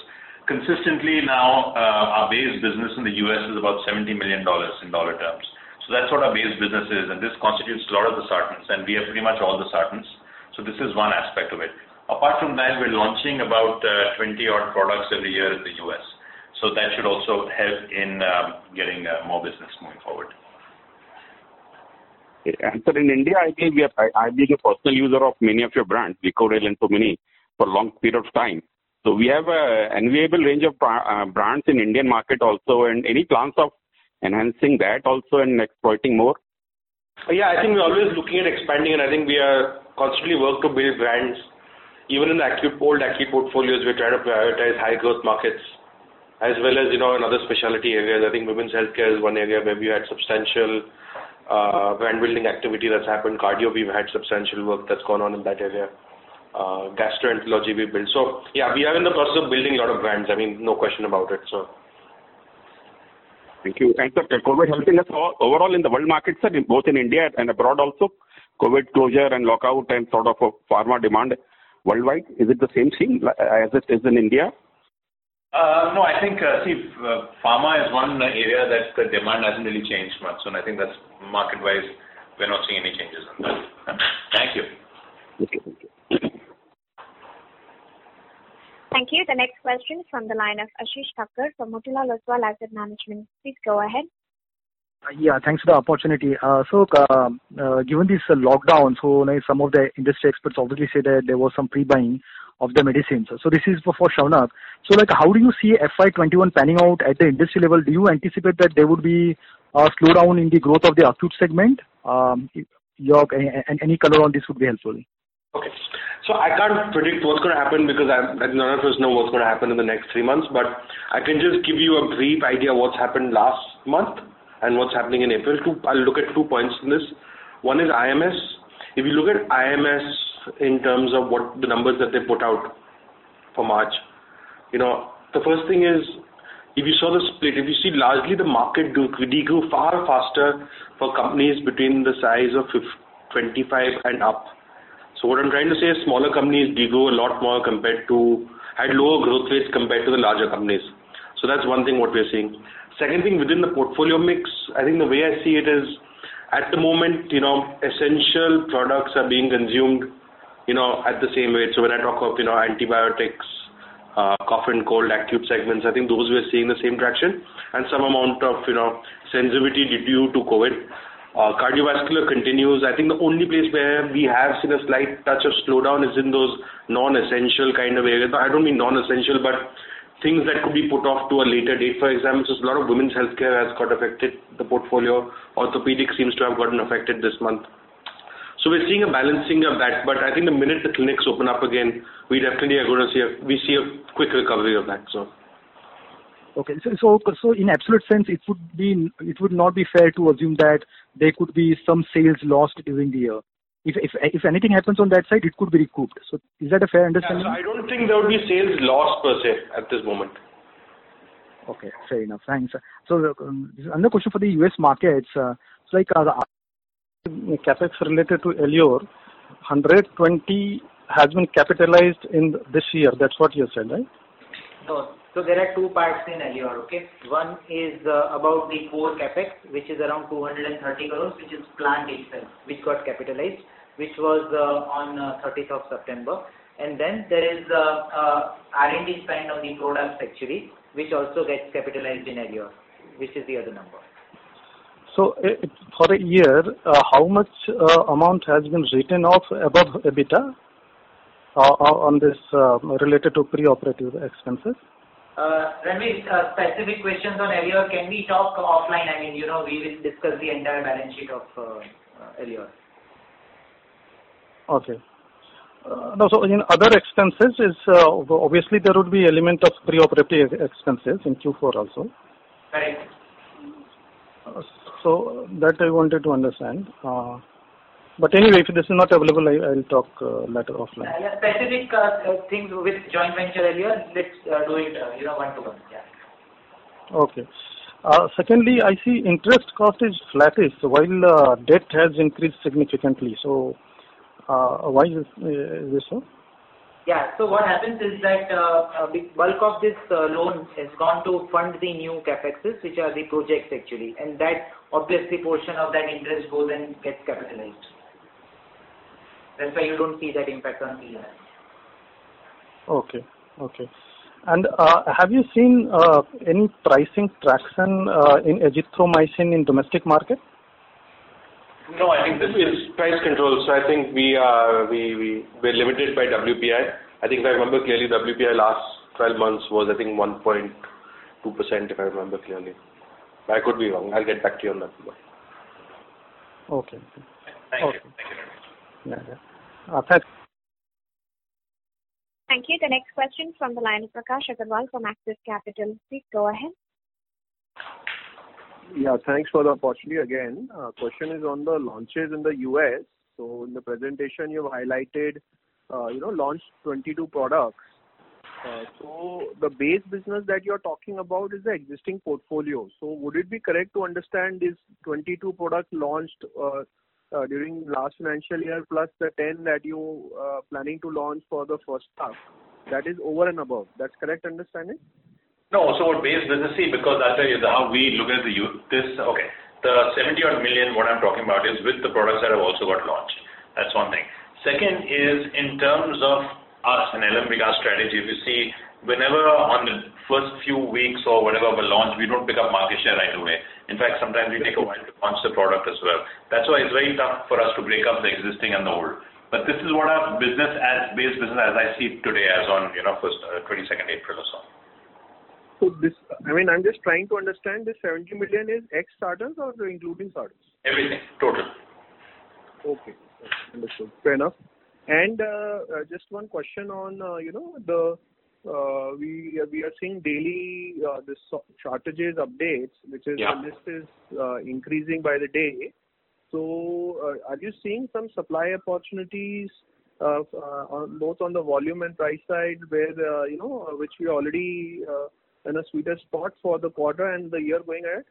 Consistently now, uh, our base business in the U.S. is about $70 million in dollar terms. So that's what our base business is, and this constitutes a lot of the sartans, and we have pretty much all the sartans. So this is one aspect of it. Apart from that, we're launching about uh, 20 odd products every year in the U.S. So that should also help in um, getting uh, more business moving forward. Sir, in India, I believe we are, I've a personal user of many of your brands, Wikoryl and so many, for a long period of time. So we have an enviable range of uh, brands in Indian market also, and any plans of enhancing that also and exploiting more? Yeah, I think we're always looking at expanding, and I think we are constantly work to build brands. Even in the old acute portfolios, we're trying to prioritize high growth markets. as well as, you know, in other specialty areas. I think women's healthcare is one area where we had substantial Uh, brand building activity that's happened. Cardio, we've had substantial work that's gone on in that area. Uh, gastroenterology we built. So yeah, we are in the process of building a lot of brands. I mean, no question about it. So Thank you. Sir, COVID helping us overall in the world market, sir, both in India and abroad also? COVID closure and lockout and sort of a pharma demand worldwide, is it the same thing as it is in India? Uh, no, I think, uh, see, uh, pharma is one area that the demand hasn't really changed much. And I think that's market-wise, we're not seeing any changes on that. Thank you. Okay. Thank you. Thank you. The next question is from the line of Ashish Thakkar from Motilal Oswal Asset Management. Please go ahead. Yeah, thanks for the opportunity. So, given this lockdown, so some of the industry experts obviously say that there was some pre-buying of the medicines. So this is for Shaunak. So like, how do you see FY 2021 panning out at the industry level? Do you anticipate that there would be a slowdown in the growth of the acute segment? Um, your Any color on this would be helpful. Okay. So I can't predict what's going to happen because none of us know what's going to happen in the next three months. But I can just give you a brief idea what's happened last month and what's happening in April. I'll look at two points in this. One is IMS. If you look at IMS in terms of what the numbers that they put out for March, You know, the first thing is, if you saw the split, if you see largely the market de-grew far faster for companies between the size of 25 and up. So what I'm trying to say is smaller companies de-grew a lot more, compared to had lower growth rates compared to the larger companies. So that's one thing what we're seeing. Second thing, within the portfolio mix, I think the way I see it is, at the moment, you know, essential products are being consumed at the same rate. So, when I talk of you know, antibiotics, uh, cough and cold, acute segments, I think those we're seeing the same traction and some amount of you know, sensitivity due to COVID. Uh, cardiovascular continues. I think the only place where we have seen a slight touch of slowdown is in those non-essential kind of areas. I don't mean non-essential, but things that could be put off to a later date. For example, a lot of women's healthcare has got affected, the portfolio. Orthopedic seems to have gotten affected this month. So we're seeing a balancing of that. But I think the minute the clinics open up again, we definitely are going to see a we see a quick recovery of that. So. Okay. So, so, so in absolute sense, it would be, it would not be fair to assume that there could be some sales lost during the year. If if, if anything happens on that side, it could be recouped. So is that a fair understanding? I don't think there would be sales lost per se at this moment. Okay, fair enough. Thanks. So, um, another question for the U.S. markets. Uh, uh, CapEx related to Aleor, 120 has been capitalized in this year. That's what you said, right? No. So there are two parts in Aleor. One is uh, about the core CapEx, which is around 230 crores, which is plant itself, which got capitalized, which was uh, on uh, 30th of September. And then there is R&D spend on the products actually, which also gets capitalized in Aleor, which is the other number. For a year, uh, how much uh, amount has been written off above EBITDA uh, on this related to pre-operative expenses? Ranvir, specific questions on Aleor, can we talk offline? I mean, you know, we will discuss the entire balance sheet of Aleor. Okay. Now, so in other expenses, is, obviously there would be element of pre-operative expenses in Q4 also. Correct. So that I wanted to understand. Uh, but anyway, if this is not available, I'll talk uh, later offline. Yeah. Specific uh, things with joint venture Aleor, let's do it you know, one-to-one. Yeah. Okay. Secondly, I see interest cost is flattish while debt has increased significantly. So, why is this so? Yeah. So what happens is that uh, uh, bulk of this uh, loan has gone to fund the new CapExes, which are the projects actually. And that obviously portion of that interest goes and gets capitalized. That's why you don't see that impact on P&L. Okay. Have you seen any pricing traction in azithromycin in domestic market? No, I think this is price control. So I think we're limited by WPI. I think if I remember clearly, WPI last 12 months was, I think 1.2%, if I remember clearly. I could be wrong. I'll get back to you on that number. Okay. Thank you. Yeah. Uh, Thanks. Thank you. The next question from the line of Prakash Agarwal from Axis Capital. Please go ahead. Yeah, thanks for the opportunity again. Uh, question is on the launches in the U.S. So in the presentation, you've highlighted uh, you know, launched 22 products. Uh, so, the base business that you're talking about is the existing portfolio. So would it be correct to understand these 22 products launched during last financial year, plus the 10 that you planning to launch for the first half, that is over and above? That's correct understanding? No. Also what base business, see, because I'll tell you how we look at the youth this. Okay. The 70 odd million, what I'm talking about is with the products that have also got launched. That's one thing. Second is in terms of us and Alembic strategy, if you see, whenever on the first few weeks or whatever of a launch, we don't pick up market share right away. In fact, sometimes we take a while to launch the product as well. That's why it's very tough for us to break up the existing and the old. But this is what our business as base business as I see today as on you know, first, uh, 22nd April or so. I'm just trying to understand, this 70 million is ex sartans or including sartans? Everything. Total. Okay. Understood. Fair enough. And uh, uh, just one question on uh, you know, the we are seeing daily this shortages updates. which Yeah The list is increasing by the day. So, are you seeing some supply opportunities both on the volume and price side where, you know, which we already in a sweeter spot for the quarter and the year going ahead?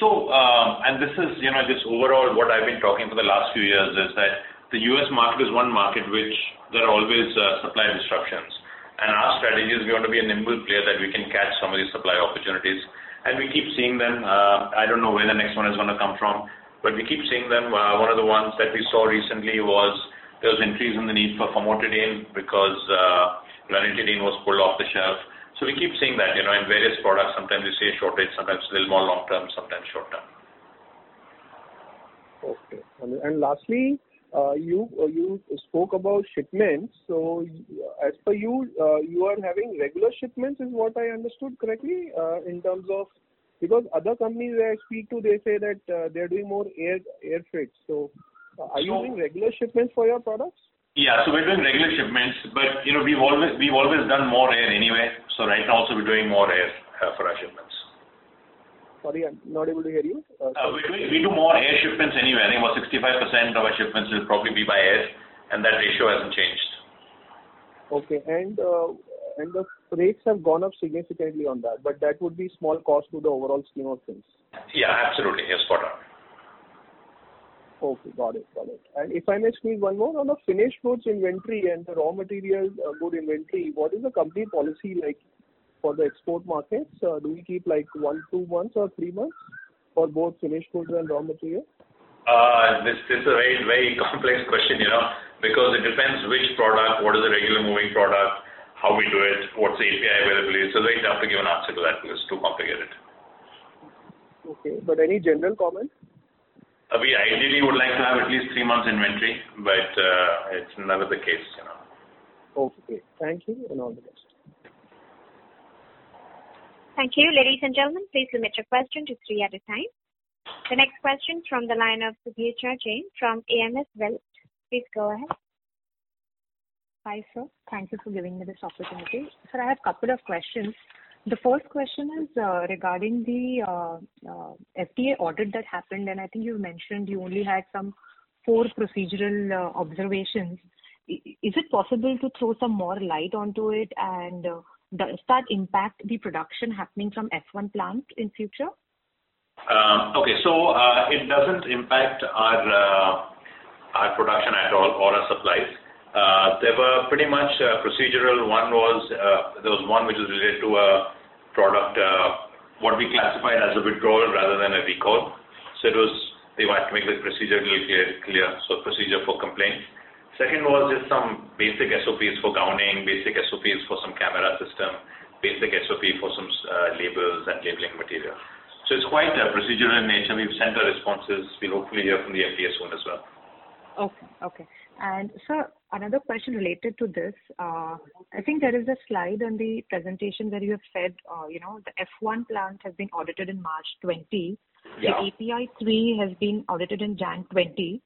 So um and this is you know, just overall what I've been talking for the last few years is that the U.S. market is one market which there are always uh, supply disruptions. And our strategy is we want to be a nimble player that we can catch some of these supply opportunities. And we keep seeing them. Uh, I don't know where the next one is going to come from, but we keep seeing them. One of the ones that we saw recently was there was increase in the need for famotidine because ranitidine was pulled off the shelf. So we keep seeing that you know, in various products. Sometimes we see a shortage, sometimes a little more long-term, sometimes short-term. Okay. And lastly, uh, you uh, you spoke about shipments. So, as per you uh, you are having regular shipments is what I understood correctly in terms of because other companies I speak to, they say that they're doing more air air freight. So are you doing regular shipments for your products? Yeah. So we're doing regular shipments, but you know, we've always we've always done more air anyway. So right now also we're doing more air for our shipments. Sorry, I'm not able to hear you. We do more air shipments anyway. I think about 65% of our shipments will probably be by air, and that ratio hasn't changed. Okay. And uh and the rates have gone up significantly on that, but that would be small cost to the overall scheme of things. Yeah, absolutely. You're spot on. Okay. Got it. And if I may squeeze one more on the finished goods inventory and the raw material uh, good inventory, what is the company policy like for the export markets? Uh, do we keep like one, two months or three months for both finished goods and raw material? Uh, this is a very very complex question you know, because it depends which product, what is the regular moving product, how we do it, what's the API availability. It's very tough to give an answer to that because it's too complicated. Okay. But any general comment? Uh, we ideally would like to have at least three months inventory, but uh, it's never the case. You know. Okay. Thank you, and all the best. Thank you. Ladies and gentlemen, please limit your question to three at a time. The next question from the line of Suneeta Jain from AMS Wealth. Please go ahead. Hi, sir. Thank you for giving me this opportunity. Sir, I have a couple of questions. The first question is uh, regarding the uh, uh, FDA audit that happened, and I think you mentioned you only had some four procedural observations. Is it possible to throw some more light onto it? And does that impact the production happening from F1 plant in future? Um, okay. So it doesn't impact our production at all or our supplies. They were pretty much procedural. One was, there was one which was related to a product, uh, what we classified as a withdrawal rather than a recall. So it was, they wanted to make the procedure really clear, so procedure for complaint. Second was just some basic SOPs for gowning, basic SOPs for some camera system, basic SOP for some uh, labels and labeling material. So it's quite a procedural in nature. We've sent our responses. We'll hopefully hear from the FDA soon as well. Okay. Okay. And sir, another question related to this. Uh, I think there is a slide on the presentation where you have said uh, you know, the F1 plant has been audited in March 2020. Yeah. The API 3 has been audited in January 2020.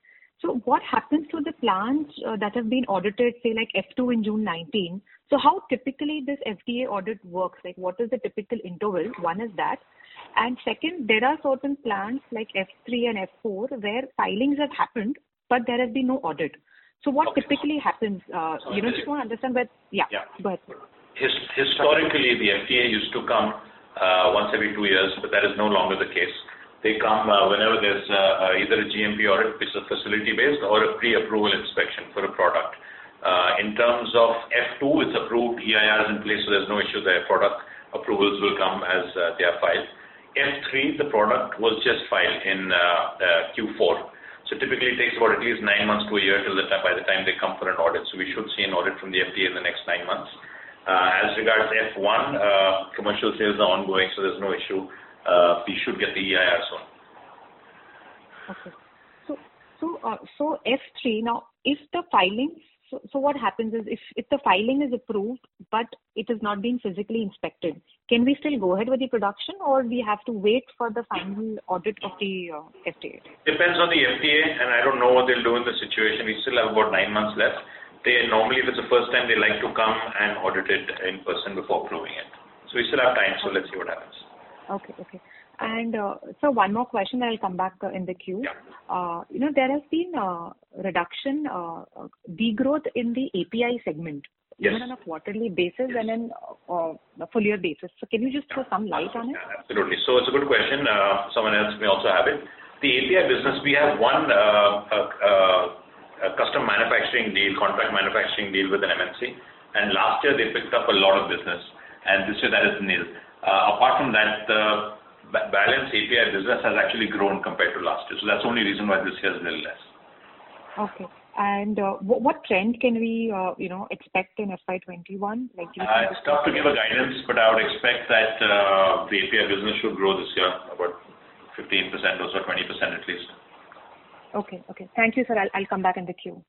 What happens to the plants uh, that have been audited, say like F2 in June 2019? How typically this FDA audit works? Like, what is the typical interval? One is that. and Second, there are certain plants like F3 and F4 where filings have happened, but there has been no audit. So what typically happens? Uh, you know, just want to understand that. Yeah. Yeah. Go ahead. Historically, the FDA used to come uh, once every two years, but that is no longer the case. They come uh, whenever there's either a GMP audit, which is facility-based, or a pre-approval inspection for a product. In terms of F2, it's approved, EIR is in place, so there's no issue there. Product approvals will come as they are filed. F3, the product was just filed in Q4. So typically, it takes about at least nine months to a year the by the time they come for an audit. So we should see an audit from the FDA in the next nine months. Uh, as regards F1, uh, commercial sales are ongoing, so there's no issue. Uh, we should get the EIR soon. Okay. So, F3, now, what happens is if if the filing is approved, but it has not been physically inspected, can we still go ahead with the production, or we have to wait for the final audit of the uh, FDA? Depends on the FDA, and I don't know what they'll do in the situation. We still have about nine months left. They normally, if it's the first time, they like to come and audit it in person before approving it. So we still have time, so let's see what happens. Okay, okay. Uh, sir, one more question, I'll come back uh, in the queue. Yeah. Uh, you know, there has been a reduction, degrowth in the API segment. Yes. Even on a quarterly basis and then a full year basis. So can you just throw some light on it? Absolutely. So it's a good question. Someone else may also have it. The API business, we have one custom manufacturing deal, contract manufacturing deal with an MNC, and last year they picked up a lot of business, and this year that is nil. Apart from that, the balance API business has actually grown compared to last year. So that's the only reason why this year is nil less. Okay. And uh, what trend can we uh, you know, expect in FY 2021? It's tough to give a guidance, but I would expect that uh, the API business should grow this year about 15% or so, 20% at least. Okay. Okay. Thank you, sir. I'll come back in the queue.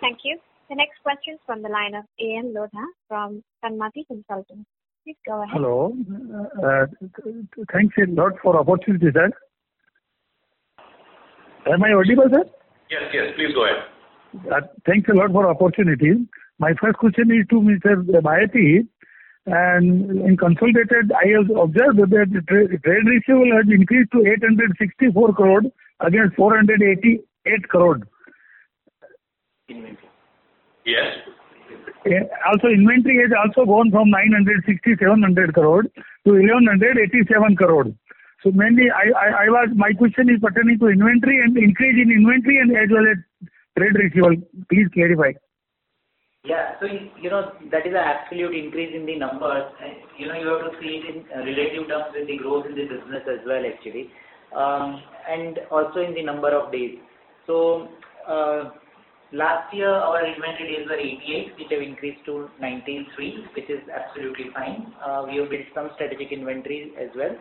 Thank you. The next question is from the line of A.M. Lodha from Sanmati Consultants. Please go ahead. Hello. Uh, thanks a lot for opportunity, sir. Am I audible, sir? Yes. Yes. Please go ahead. Uh, thanks a lot for opportunity. My first question is to Mr. Baheti. In consolidated, I have observed that the trade receivable has increased to 864 crore against 488 crore. Yes. Also, inventory has also gone from 967 700 crore to 1,187 crore. So mainly, I i was my question is pertaining to inventory and increase in inventory and as well as trade receivable. Please clarify. Yeah. So, you know, that is an absolute increase in the numbers. You know, you have to see it in relative terms with the growth in the business as well, actually. Um, and also in the number of days. Uh, Last year, our inventory days were 88, which have increased to 93, which is absolutely fine. Uh, we have built some strategic inventory as well.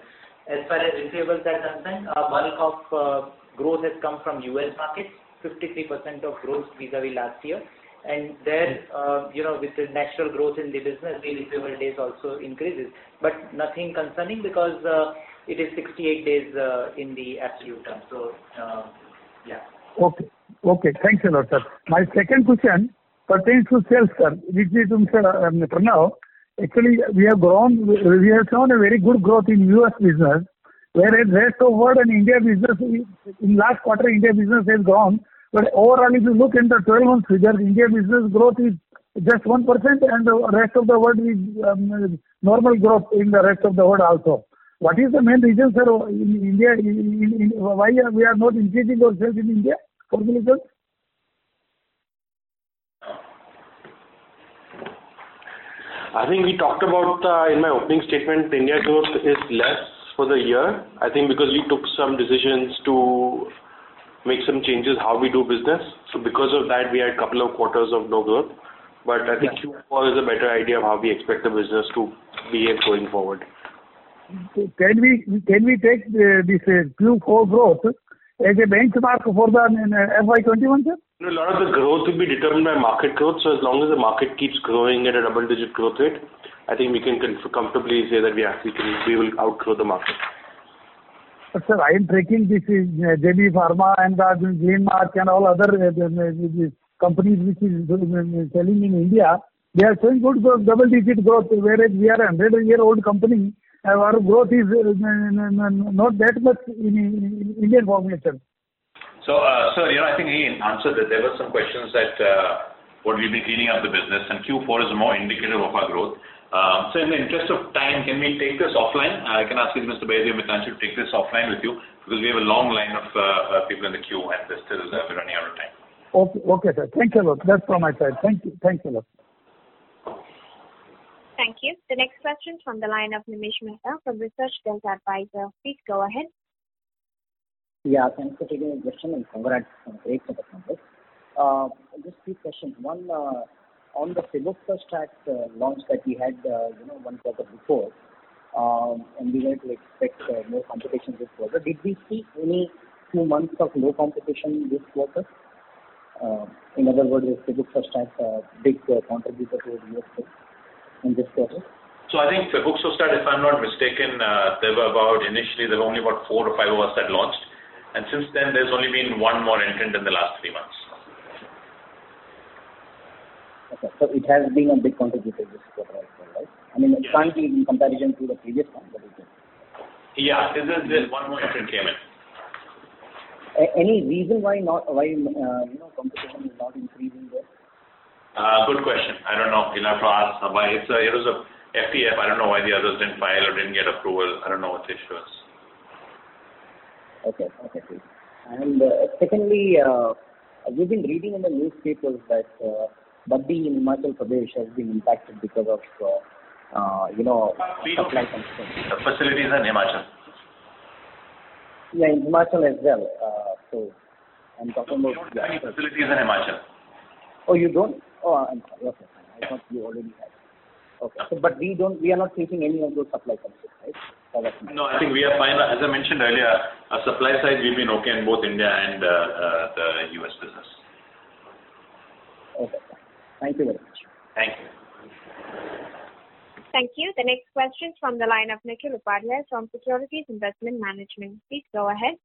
As far as receivables are concerned, bulk of uh, growth has come from U.S. markets, 53% of growth vis-à-vis last year. And there, uh you know, with the natural growth in the business, the receivable days also increases. But nothing concerning because uh, it is 68 days in the absolute terms. Yeah. Okay. Thanks a lot, sir. My second question pertains to sales, sir, which is um, Mr. Pranav. Um, actually, we have grown, we have shown a very good growth in U.S. business, whereas rest of the world and India business, in last quarter, India business has grown. But overall, if you look in the 12 months figure, India business growth is just 1% and the rest of the world is um, normal growth in the rest of the world also. What is the main reason, sir, in India, why we are not increasing our sales in India I think we talked about uh, in my opening statement, India growth is less for the year. I think because we took some decisions to make some changes how we do business. So because of that, we had a couple of quarters of no growth. But I think Q4 is a better idea of how we expect the business to behave going forward. Can we can we take uh, this uh, Q4 growth as a benchmark for the uh, FY 2021, sir? A lot of the growth will be determined by market growth. So as long as the market keeps growing at a double-digit growth rate, I think we can comfortably say that we can we will outgrow the market. Sir, I am tracking this uh, JB Pharma and uh, Glenmark and all other companies which is selling in India. They are showing good double-digit growth, whereas we are a 100-year-old company, our growth is uh, not that much in Indian formulation. So, uh, sir, I think he answered that. There were some questions that uh, what we've been cleaning up the business, and Q4 is more indicative of our growth. Um, so, in the interest of time, can we take this offline? I can ask Mr. Baheti or Mitanshu to take this offline with you because we have a long line of people in the queue, and we're still running out of time. Okay, sir. Thank you a lot. That's from my side. Thank you. Thanks a lot. Thank you. The next question from the line of Nimish Mehta from Research Delta Advisors. Please go ahead. Yeah, thanks for taking the question and congrats on great set of numbers. Uh, just two questions. One, uh, on the febuxostat uh, launch that we had you know, one quarter before, um, and we were to expect more competition this quarter. Did we see any few months of low competition this quarter? In other words, is febuxostat a big contributor to your sales in this quarter? I think for febuxostat, if I'm not mistaken, uh there were about initially there were only about four or five of us that launched, and since then there's only been one more entrant in the last three months. Okay. So it has been a big contributor this quarter as well, right? I mean, it can't be in comparison to the previous one, but it is. Yeah. There's one more entrant came in. Any reason why not why uh you know competition is not increasing there? Uh, good question. I don't know. You'll have to ask. It was a FTF. I don't know why the others didn't file or didn't get approval. I don't know what the issue is. Okay. Okay, And uh, secondly, uh, we've been reading in the newspapers that Baddi in Himachal Pradesh has been impacted because of you know, supply constraints. The facility is in Himachal. Yeah, in Himachal as well. So I'm talking about. We don't have any facilities in Himachal. Oh, you don't? Oh, I'm sorry. Okay. I thought you already had. Okay. But we don't, we are not facing any of those supply constraints, right? No, I think we are fine. As I mentioned earlier, our supply side, we've been okay in both India and uh, uh, the U.S. business. Okay. Thank you very much. Thank you. Thank you. The next question is from the line of Nikhil Upadhyay from Securities Investment Management. Please go ahead.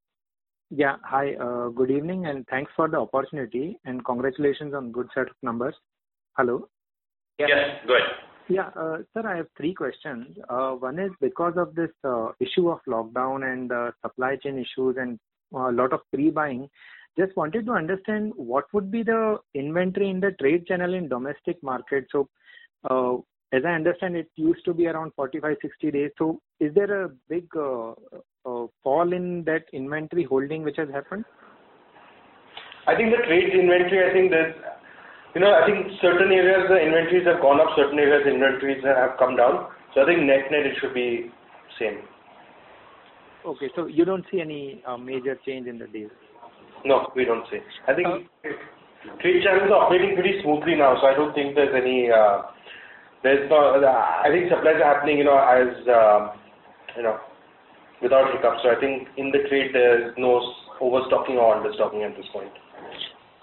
Yeah. Hi, uh, good evening, and thanks for the opportunity, and congratulations on good set of numbers. Hello? Yes, go ahead. Yeah. Uh, sir, I have three questions. Uh, one is because of this issue of lockdown and supply chain issues and a lot of pre-buying, just wanted to understand what would be the inventory in the trade channel in domestic market. So uh as I understand, it used to be around 45, 60 days. So, is there a big Uh, fall in that inventory holding which has happened? I think the trade inventory, I think there's, you know, I think certain areas the inventories have gone up, certain areas inventories have come down. So I think net-net it should be same. Okay. So you don't see any uh, major change in the days? No, we don't see. I think uh, trade channels are operating pretty smoothly now, so I don't think there's any. I think supplies are happening um, without hiccups. So, I think in the trade, there's no overstocking or understocking at this point.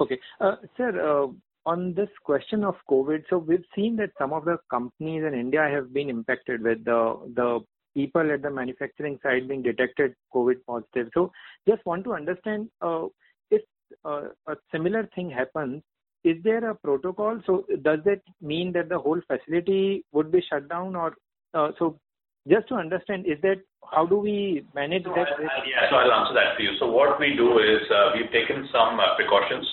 Okay. Uh, sir, uh, on this question of COVID, so we've seen that some of the companies in India have been impacted with the people at the manufacturing side being detected COVID positive. So just want to understand, uh, if a similar thing happens, is there a protocol? So does that mean that the whole facility would be shut down? Just to understand, is that how do we manage that uh, risk? Yeah. I'll answer that for you. So what we do is, uh, we've taken some uh, precautions.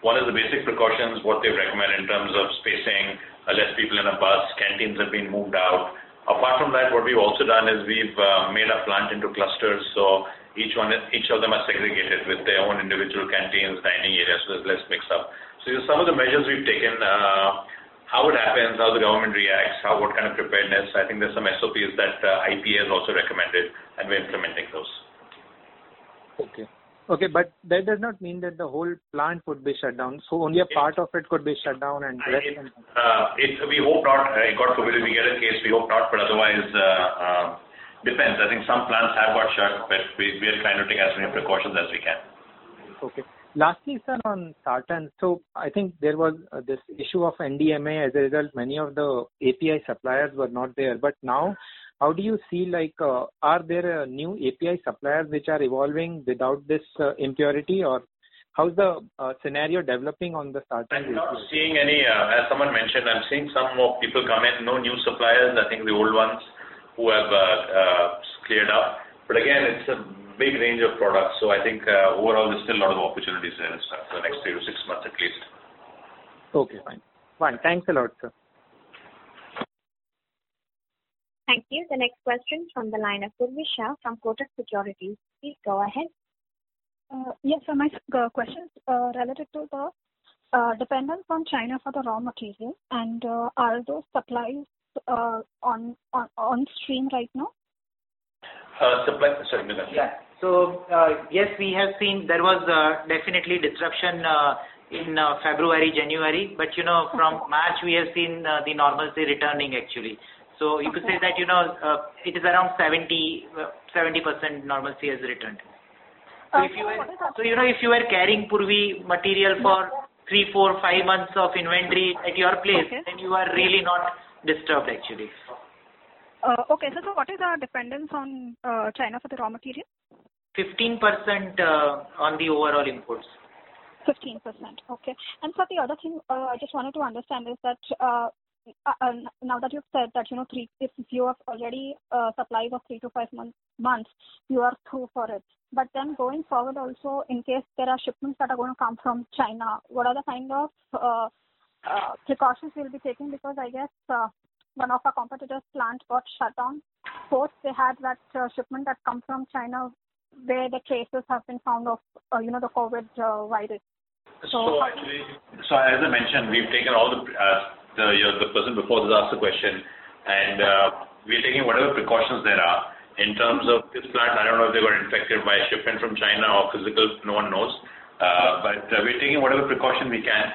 One is the basic precautions, what they recommend in terms of spacing, less people in a bus, canteens have been moved out. Apart from that, what we've also done is we've made our plant into clusters, so each one each of them are segregated with their own individual canteens, dining areas, so there's less mix-up. So you some of the measures we've taken, how it happens, how the government reacts, how what kind of preparedness, I think there's some SOPs that uh, IPA has also recommended, and we're implementing those. Okay. Okay, but that does not mean that the whole plant would be shut down. So only a part of it could be shut down and rest. Uh, we hope not. Uh, God forbid if we get a case, we hope not, but otherwise, depends. I think some plants have got shut, but we are trying to take as many precautions as we can. Okay. Lastly, sir, on sartans. I think there was uh, this issue of NDMA. As a result, many of the API suppliers were not there. But now, how do you see, like, uh, are there uh, new API suppliers which are evolving without this impurity? Or how's the scenario developing on the sartan? I'm not seeing any, as someone mentioned, I'm seeing some more people come in. No new suppliers. I think the old ones who have cleared up. But again, it's a big range of products. So I think uh, overall, there's still a lot of opportunities there for the next three to six months at least. Okay, fine. Fine. Thanks a lot, sir. Thank you. The next question from the line of Purvi Shah from Kotak Securities. Please go ahead. Uh, yes, sir. My uh, question is related to the dependence on China for the raw material. And are those supplies on on on stream right now? Uh, supply. Sorry, Mridul. Uh, yes, we have seen there was uh, definitely disruption in February, January. But you know, from March, we have seen the normalcy returning, actually. So you could say that you know, it is around 70, 70% normalcy has returned. So if you know, if you were carrying, Purvi, material for three, four, five months of inventory at your place. Okay You are really not disturbed, actually. Uh, okay. So what is our dependence on uh, China for the raw material? 15% uh, on the overall imports. 15%. Okay. And Sir, the other thing I just wanted to understand is that now that you've said that you know, three, if you have already supplies of three to five months, you are through for it. But then going forward also, in case there are shipments that are going to come from China, what are the kind of precautions you'll be taking? Because I guess one of our competitors' plant got shut down. Post they had that uh, shipment that come from China where the traces have been found of uh, you know, the COVID uh, virus. So, so actually, so as I mentioned, we've taken all the uh, the, you know, the person before this asked the question, and we're taking whatever precautions there are. In terms of this plant, I don't know if they got infected by shipment from China or physical, no one knows. But we're taking whatever precaution we can,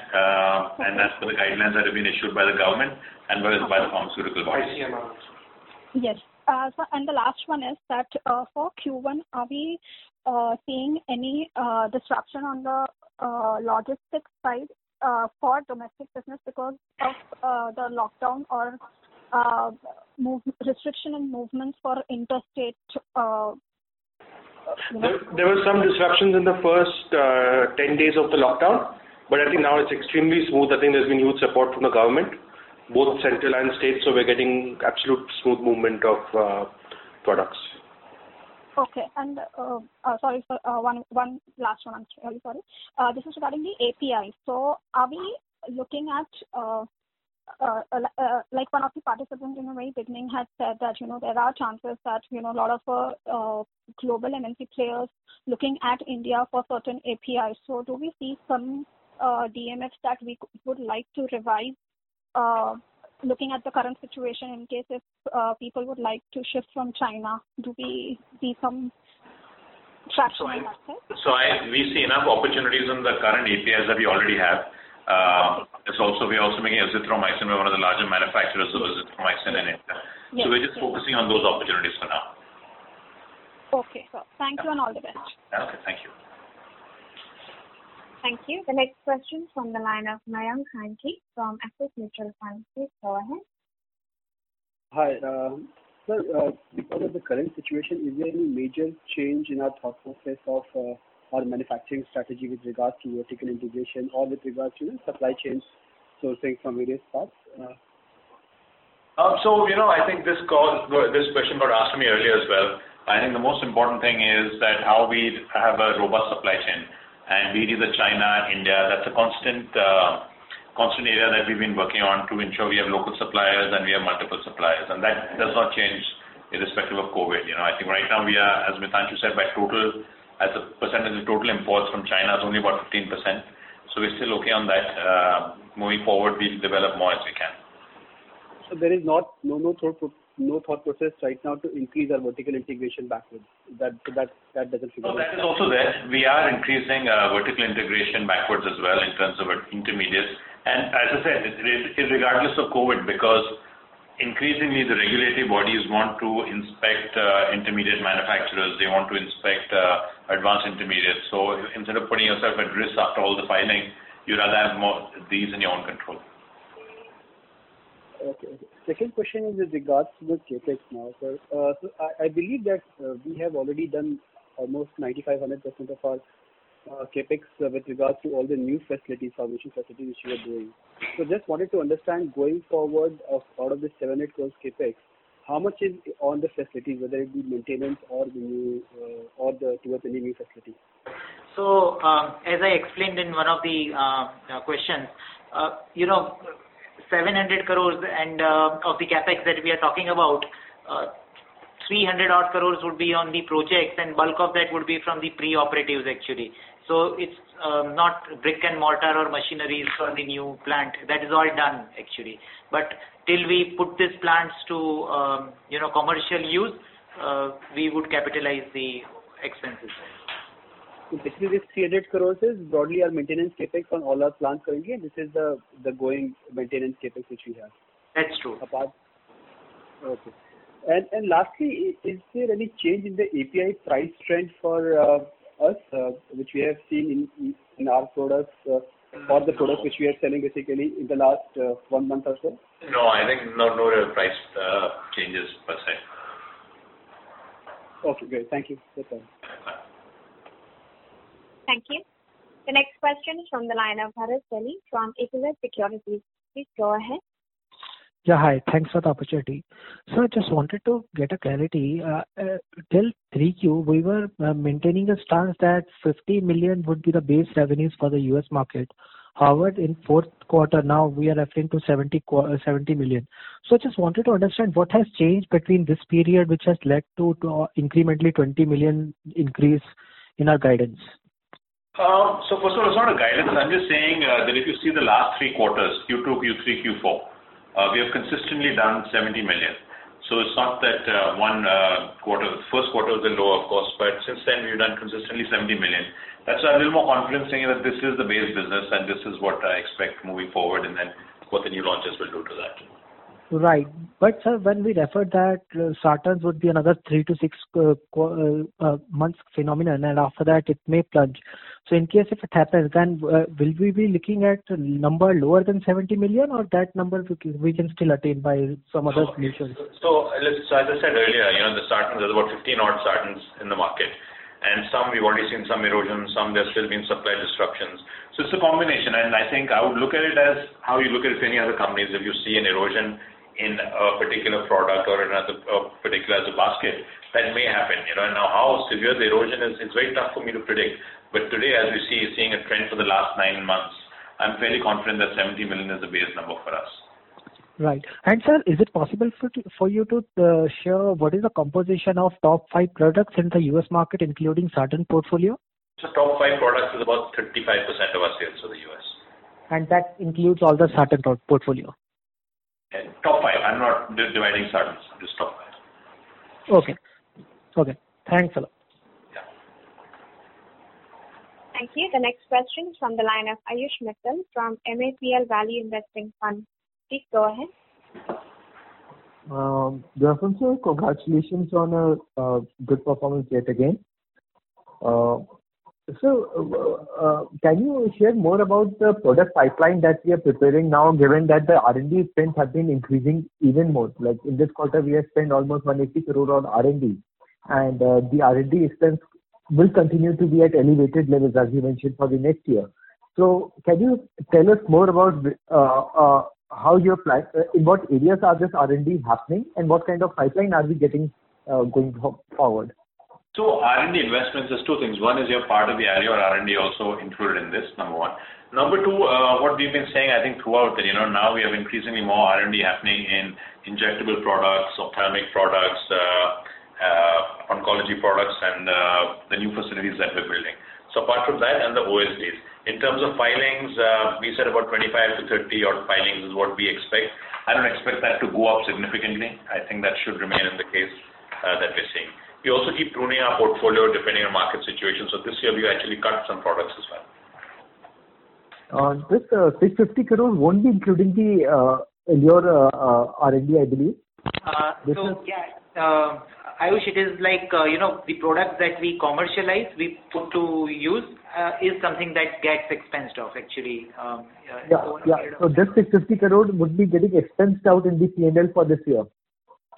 and that's per the guidelines that have been issued by the government and by the pharmaceutical bodies. Yes. Uh, Sir, the last one is that uh, for Q1, are we uh, seeing any disruption on the logistics side for domestic business because of the lockdown or restriction in movements for interstate? There were some disruptions in the first 10 days of the lockdown, but I think now it's extremely smooth. I think there's been huge support from the government, both central and state, so we're getting absolute smooth movement of uh, products. Okay. And uh, uh, sorry, sir, one last one. I'm really sorry. This is regarding the API. So are we looking at, like one of the participants in the very beginning had said that you know, there are chances that you know, a lot of global MNC players looking at India for certain APIs. So do we see some DMFs that we would like to revise looking at the current situation in case if people would like to shift from China? Do we see some traction on that side? We see enough opportunities in the current APIs that we already have. Um it's also we're also making azithromycin. We're one of the larger manufacturers of azithromycin in India. Yes. We're just focusing on those opportunities for now. Okay, sir. Thank you and all the best. Okay. Thank you. Thank you. The next question from the line of Mayank Khanji from Axis Mutual Fund. Please go ahead. Hi. Sir, because of the current situation, is there any major change in our thought process of our manufacturing strategy with regards to vertical integration or with regards to supply chain sourcing from various parts? Uh um so you know, I think this call this question got asked to me earlier as well. I think the most important thing is that how we have a robust supply chain, and be it either China, India, that's a constant uh, constant area that we've been working on to ensure we have local suppliers and we have multiple suppliers. And that does not change irrespective of COVID. You know, I think right now we are, as Mitanshu said, by total, as a percentage of total imports from China is only about 15%. So we're still okay on that. Uh, moving forward, we'll develop more as we can. So there is not no thought process right now to increase our vertical integration backwards. That doesn't figure. No, that is also there. We are increasing uh, vertical integration backwards as well in terms of intermediates. And as I said, it's regardless of COVID, because increasingly the regulatory bodies want to inspect uh, intermediate manufacturers. They want to inspect uh, advanced intermediates. So instead of putting yourself at risk after all the filing, you'd rather have more these in your own control. Okay. Second question is with regards to the CapEx now, sir. Uh, so I believe that uh, we have already done almost 95%-100% of our uh, CapEx with regards to all the new facilities, formulation facilities which we are doing. So just wanted to understand going forward out of this 700 crores CapEx, how much is on the facilities, whether it be maintenance or the new, or the towards any new facility? So, as I explained in one of the questions, 700 crores and uh, of the CapEx that we are talking about, uh, 300 odd crores would be on the projects and bulk of that would be from the pre-operatives actually. So it's um, not brick and mortar or machineries for the new plant. That is all done actually. But till we put these plants to um, you know, commercial use, uh, we would capitalize the expenses. Basically this 300 crores is broadly our maintenance CapEx on all our plants currently, and this is the going maintenance CapEx which we have. That's true. Okay. Lastly, is there any change in the API price trend for uh, us, uh, which we have seen in our products uh, or the products which we are selling basically in the last one month or so? No, I think no real price changes per se. Okay, great. Thank you. That's all. Thank you. The next question is from the line of Bharat Celly from Equirus Securities. Please go ahead. Yeah, hi. Thanks for the opportunity. So I just wanted to get a clarity. Uh, uh, till 3Q, we were uh, maintaining a stance that 50 million would be the base revenues for the U.S. market. However, in fourth quarter now we are referring to $70 million. I just wanted to understand what has changed between this period, which has led to incrementally 20 million increase in our guidance. First of all, it's not a guidance. I'm just saying uh, that if you see the last three quarters, Q2, Q3, Q4, we have consistently done $70 million. It's not that uh, one uh, quarter. The first quarter was a low, of course, but since then we've done consistently 70 million. That's why I'm a little more confident saying that this is the base business and this is what I expect moving forward, and then what the new launches will do to that. Right. But sir, when we referred that uh, sartans would be another three to six uh, uh, months phenomenon, and after that it may plunge. So in case if it happens, then will we be looking at a number lower than 70 million or that number we can still attain by some other solutions? So as I said earlier, you know, the sartans, there's about 15 odd sartans in the market, and some we've already seen some erosion, some there's still been supply disruptions. So it's a combination, and I think I would look at it as how you look at it any other companies. If you see an erosion in a particular product or another uh, particular as a basket, that may happen. You know, now, how severe the erosion is, it's very tough for me to predict. But today, as we see, seeing a trend for the last nine months, I'm fairly confident that 70 million is the base number for us. Right. And sir, is it possible for you to uh, share what is the composition of top five products in the U.S. market, including sartan portfolio? So top five products is about 35% of our sales for the U.S. And that includes all the sartan portfolio? Top five. I'm not dividing sartans, just top five. Okay. Okay. Thanks a lot. Yeah. Thank you. The next question is from the line of Ayush Mittal from MAPL Value Investing Fund. Please go ahead. Um, Welcome, sir. Congratulations on a uh, good performance yet again. Uh, So, uh, uh, can you share more about the product pipeline that we are preparing now, given that the R&D spends have been increasing even more? Like in this quarter, we have spent almost 180 crore on R&D, and uh, the R&D expense will continue to be at elevated levels, as you mentioned, for the next year. So can you tell us more about how your plan is, in what areas are this R&D happening, and what kind of pipeline are we getting going forward? R&D investments, there's two things. One is you're part of the Aleor R&D also included in this, number one. Number two, uh, what we've been saying, I think throughout that now we have increasingly more R&D happening in injectable products, ophthalmic products, uh, uh, oncology products, and the new facilities that we're building. So apart from that and the OSDs. In terms of filings, we said about 25-30 odd filings is what we expect. I don't expect that to go up significantly. I think that should remain in the case that we're seeing. We also keep pruning our portfolio depending on market situations. This year we actually cut some products as well. Uh, this uh, 650 crore won't be including the uh, in your R&D, I believe? So, yeah. Um, Ayush, it is like you know, the products that we commercialize, we put to use, is something that gets expensed off, actually. Um, yeah. So this 650 crore would be getting expensed out in the P&L for this year.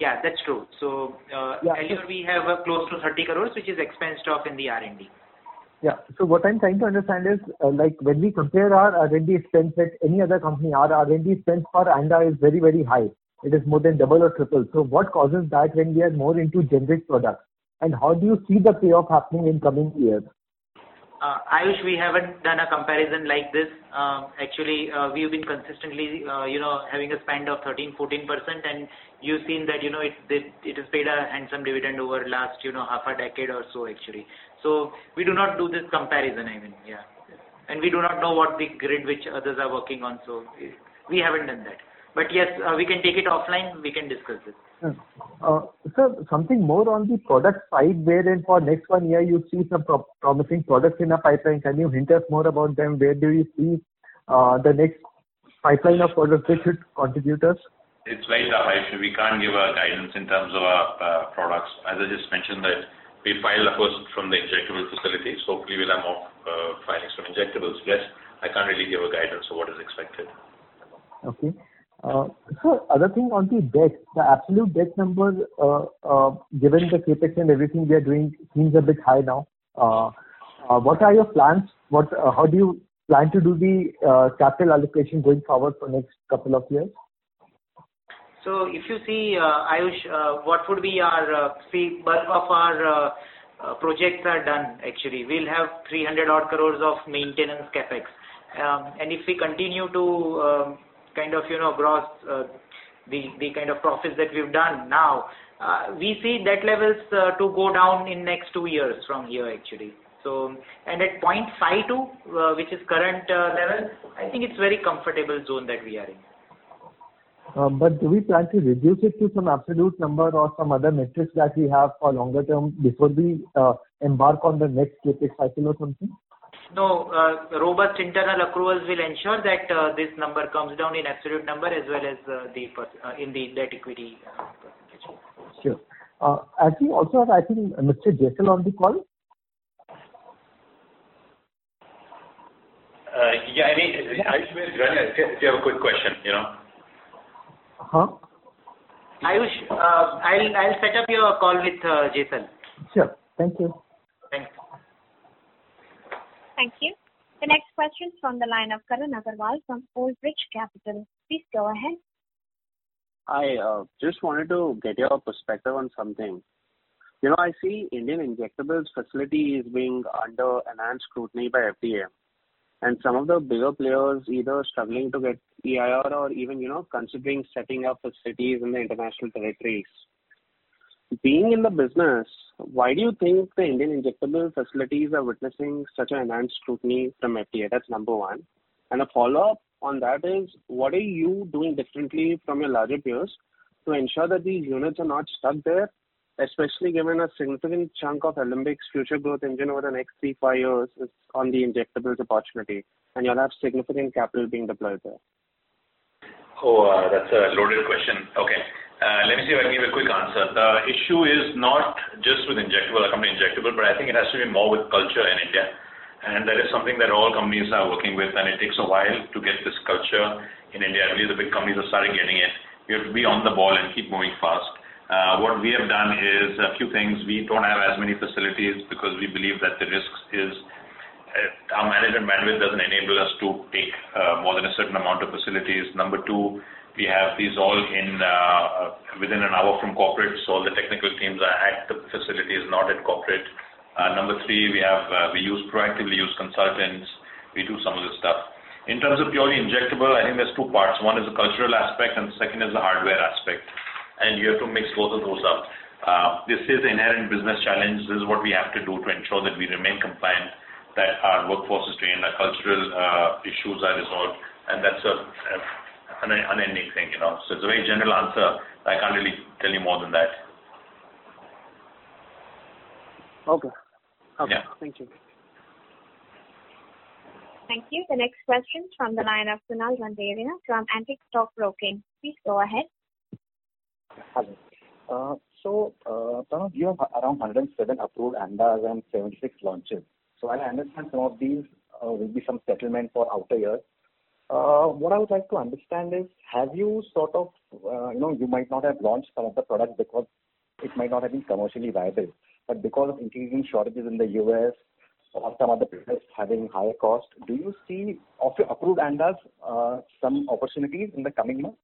Yeah, that's true. So uh earlier we have close to 30 crores, which is expensed off in the R&D. Yeah. So what I'm trying to understand is, like when we compare our R&D expense with any other company, our R&D expense for ANDA is very, very high. It is more than double or triple. So what causes that when we are more into generic products? And how do you see the payoff happening in coming years? Uh, Ayush, we haven't done a comparison like this. Um, actually, uh, we've been consistently uh, you know, having a spend of 13%, 14%, and you've seen that you know, it it has paid a handsome dividend over last you know, half a decade or so, actually. So we do not do this comparison, I mean. Yeah. And we do not know what the grid which others are working on, so we haven't done that. But yes, uh, we can take it offline. We can discuss this. Hmm. Uh, sir, something more on the product side, wherein for next one year you see some promising products in the pipeline. Can you hint us more about them? Where do you see uh, the next pipeline of products which should contribute us? It's very tough, Ayush. We can't give a guidance in terms of our products. As I just mentioned that we filed the first from the injectable facilities. Hopefully we'll have more filings from injectables. Yes, I can't really give a guidance of what is expected. Okay. Uh, sir, other thing on the debt, the absolute debt numbers, uh, uh, given the CapEx and everything we are doing, seems a bit high now. What are your plans? What how do you plan to do the capital allocation going forward for next couple of years? So if you see, Ayush, what would be our see? bulk of our projects are done, actually. We'll have 300 odd crores of maintenance CapEx. Um and if we continue to um, gross uh, the the kind of profits that we've done now, uh, we see debt levels uh, to go down in next two years from here, actually. So and at 0.52, which is current level, I think it's very comfortable zone that we are in. But do we plan to reduce it to some absolute number or some other metrics that we have for longer term before we embark on the next CapEx cycle or something? No. Uh, robust internal accruals will ensure that uh, this number comes down in absolute number as well as uh, the in the debt equity percentage. Sure. As we also have, I think, Mr. Jaiswal on the call. Yeah. I mean, Ayush, if you have a quick question. You know. Huh? Ayush, I'll I'll set up your call with Jaiswal. Sure. Thank you. Thank you. The next question is from the line of Karan Agarwal from Old Bridge Capital. Please go ahead. I uh, just wanted to get your perspective on something. You know, I see Indian injectables facility is being under enhanced scrutiny by FDA, and some of the bigger players either struggling to get EIR or even you know, considering setting up facilities in the international territories. Being in the business, why do you think the Indian injectable facilities are witnessing such an enhanced scrutiny from FDA? That's number one. And a follow-up on that is, what are you doing differently from your larger peers to ensure that these units are not stuck there, especially given a significant chunk of Alembic's future growth engine over the next three, five years is on the injectables opportunity, and you'll have significant capital being deployed there? Oh, uh, that's a loaded question. Okay. Uh, let me see if I can give a quick answer. The issue is not just with injectable, a company injectable, but I think it has to be more with culture in India. And that is something that all companies are working with, and it takes a while to get this culture in India. I believe the big companies are starting getting it. We have to be on the ball and keep moving fast. Uh, what we have done is a few things. We don't have as many facilities because we believe that the risks is uh, our management bandwidth doesn't enable us to take more than a certain amount of facilities. Number two, we have these all in uh, within an hour from corporate, so all the technical teams are at the facilities, not at corporate. Uh, number three, we have uh we use proactively use consultants. We do some of this stuff. In terms of purely injectable, I think there's two parts. One is the cultural aspect, and second is the hardware aspect. And you have to mix both of those up. Uh, this is an inherent business challenge. This is what we have to do to ensure that we remain compliant, that our workforce is trained, our cultural issues are resolved, and that's an unending thing. You know. So it's a very general answer. I can't really tell you more than that. Okay. Yeah. Thank you. Thank you. The next question is from the line of Kunal Randeria from Antique Stock Broking. Please go ahead. Hello. Uh, uh, Pranav, you have around 107 approved ANDAs and 76 launches. So I understand some of these uh, will be some settlement for outer years. Uh, what I would like to understand is, have you sort of, uh, you know, you might not have launched some of the products because it might not have been commercially viable. But because of increasing shortages in the U.S. or some other products having higher cost, do you see of your approved ANDAs uh, some opportunities in the coming months?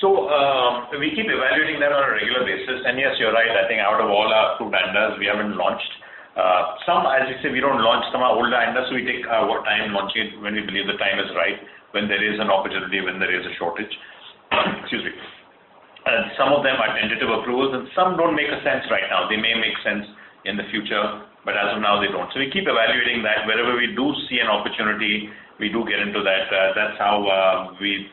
So um we keep evaluating that on a regular basis. And yes, you're right. I think out of all our approved ANDAs, we haven't launched. Uh, some, as you say, we don't launch. Some are older so we take uh, our time launching it when we believe the time is right, when there is an opportunity, when there is a shortage. Excuse me. Some of them are tentative approvals, and some don't make a sense right now. They may make sense in the future, but as of now, they don't. So we keep evaluating that. Wherever we do see an opportunity, we do get into that. Uh, that's how we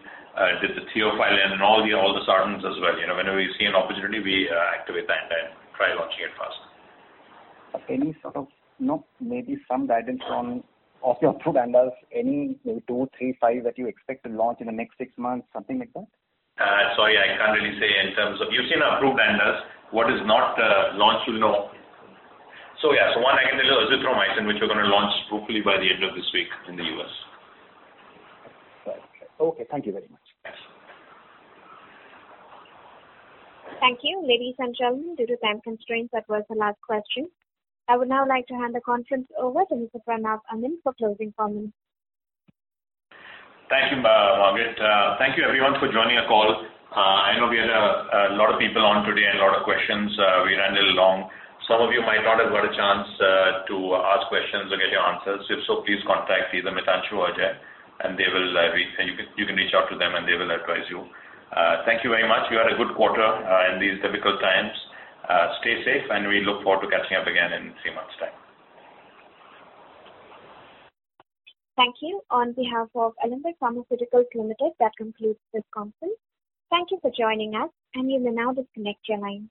did the Theophylline and all the sartans as well. You know, whenever we see an opportunity, we activate that and try launching it fast. Any sort of, maybe some guidance on, of your approved ANDAs, any maybe two, three, five that you expect to launch in the next six months, something like that? Uh, sorry, I can't really say in terms of. You've seen our approved ANDAs. What is not uh, launched, you'll know. So yeah. So one I can tell you, azithromycin, which we're going to launch hopefully by the end of this week in the U.S. Right. Okay. Thank you very much. Thank you. Ladies and gentlemen, due to time constraints, that was the last question. I would now like to hand the conference over to Mr. Pranav Amin for closing comments. Thank you, uh, Margaret. Uh, thank you everyone for joining our call. Uh, I know we had a lot of people on today and a lot of questions. We ran a little long. Some of you might not have got a chance to ask questions or get your answers. If so, please contact either Mitanshu or Ajay, and they will uh reach you can reach out to them, and they will advise you. Thank you very much. You had a good quarter in these difficult times. Stay safe, and we look forward to catching up again in three months' time. Thank you. On behalf of Alembic Pharmaceuticals Limited, that concludes this conference. Thank you for joining us, and you may now disconnect your line.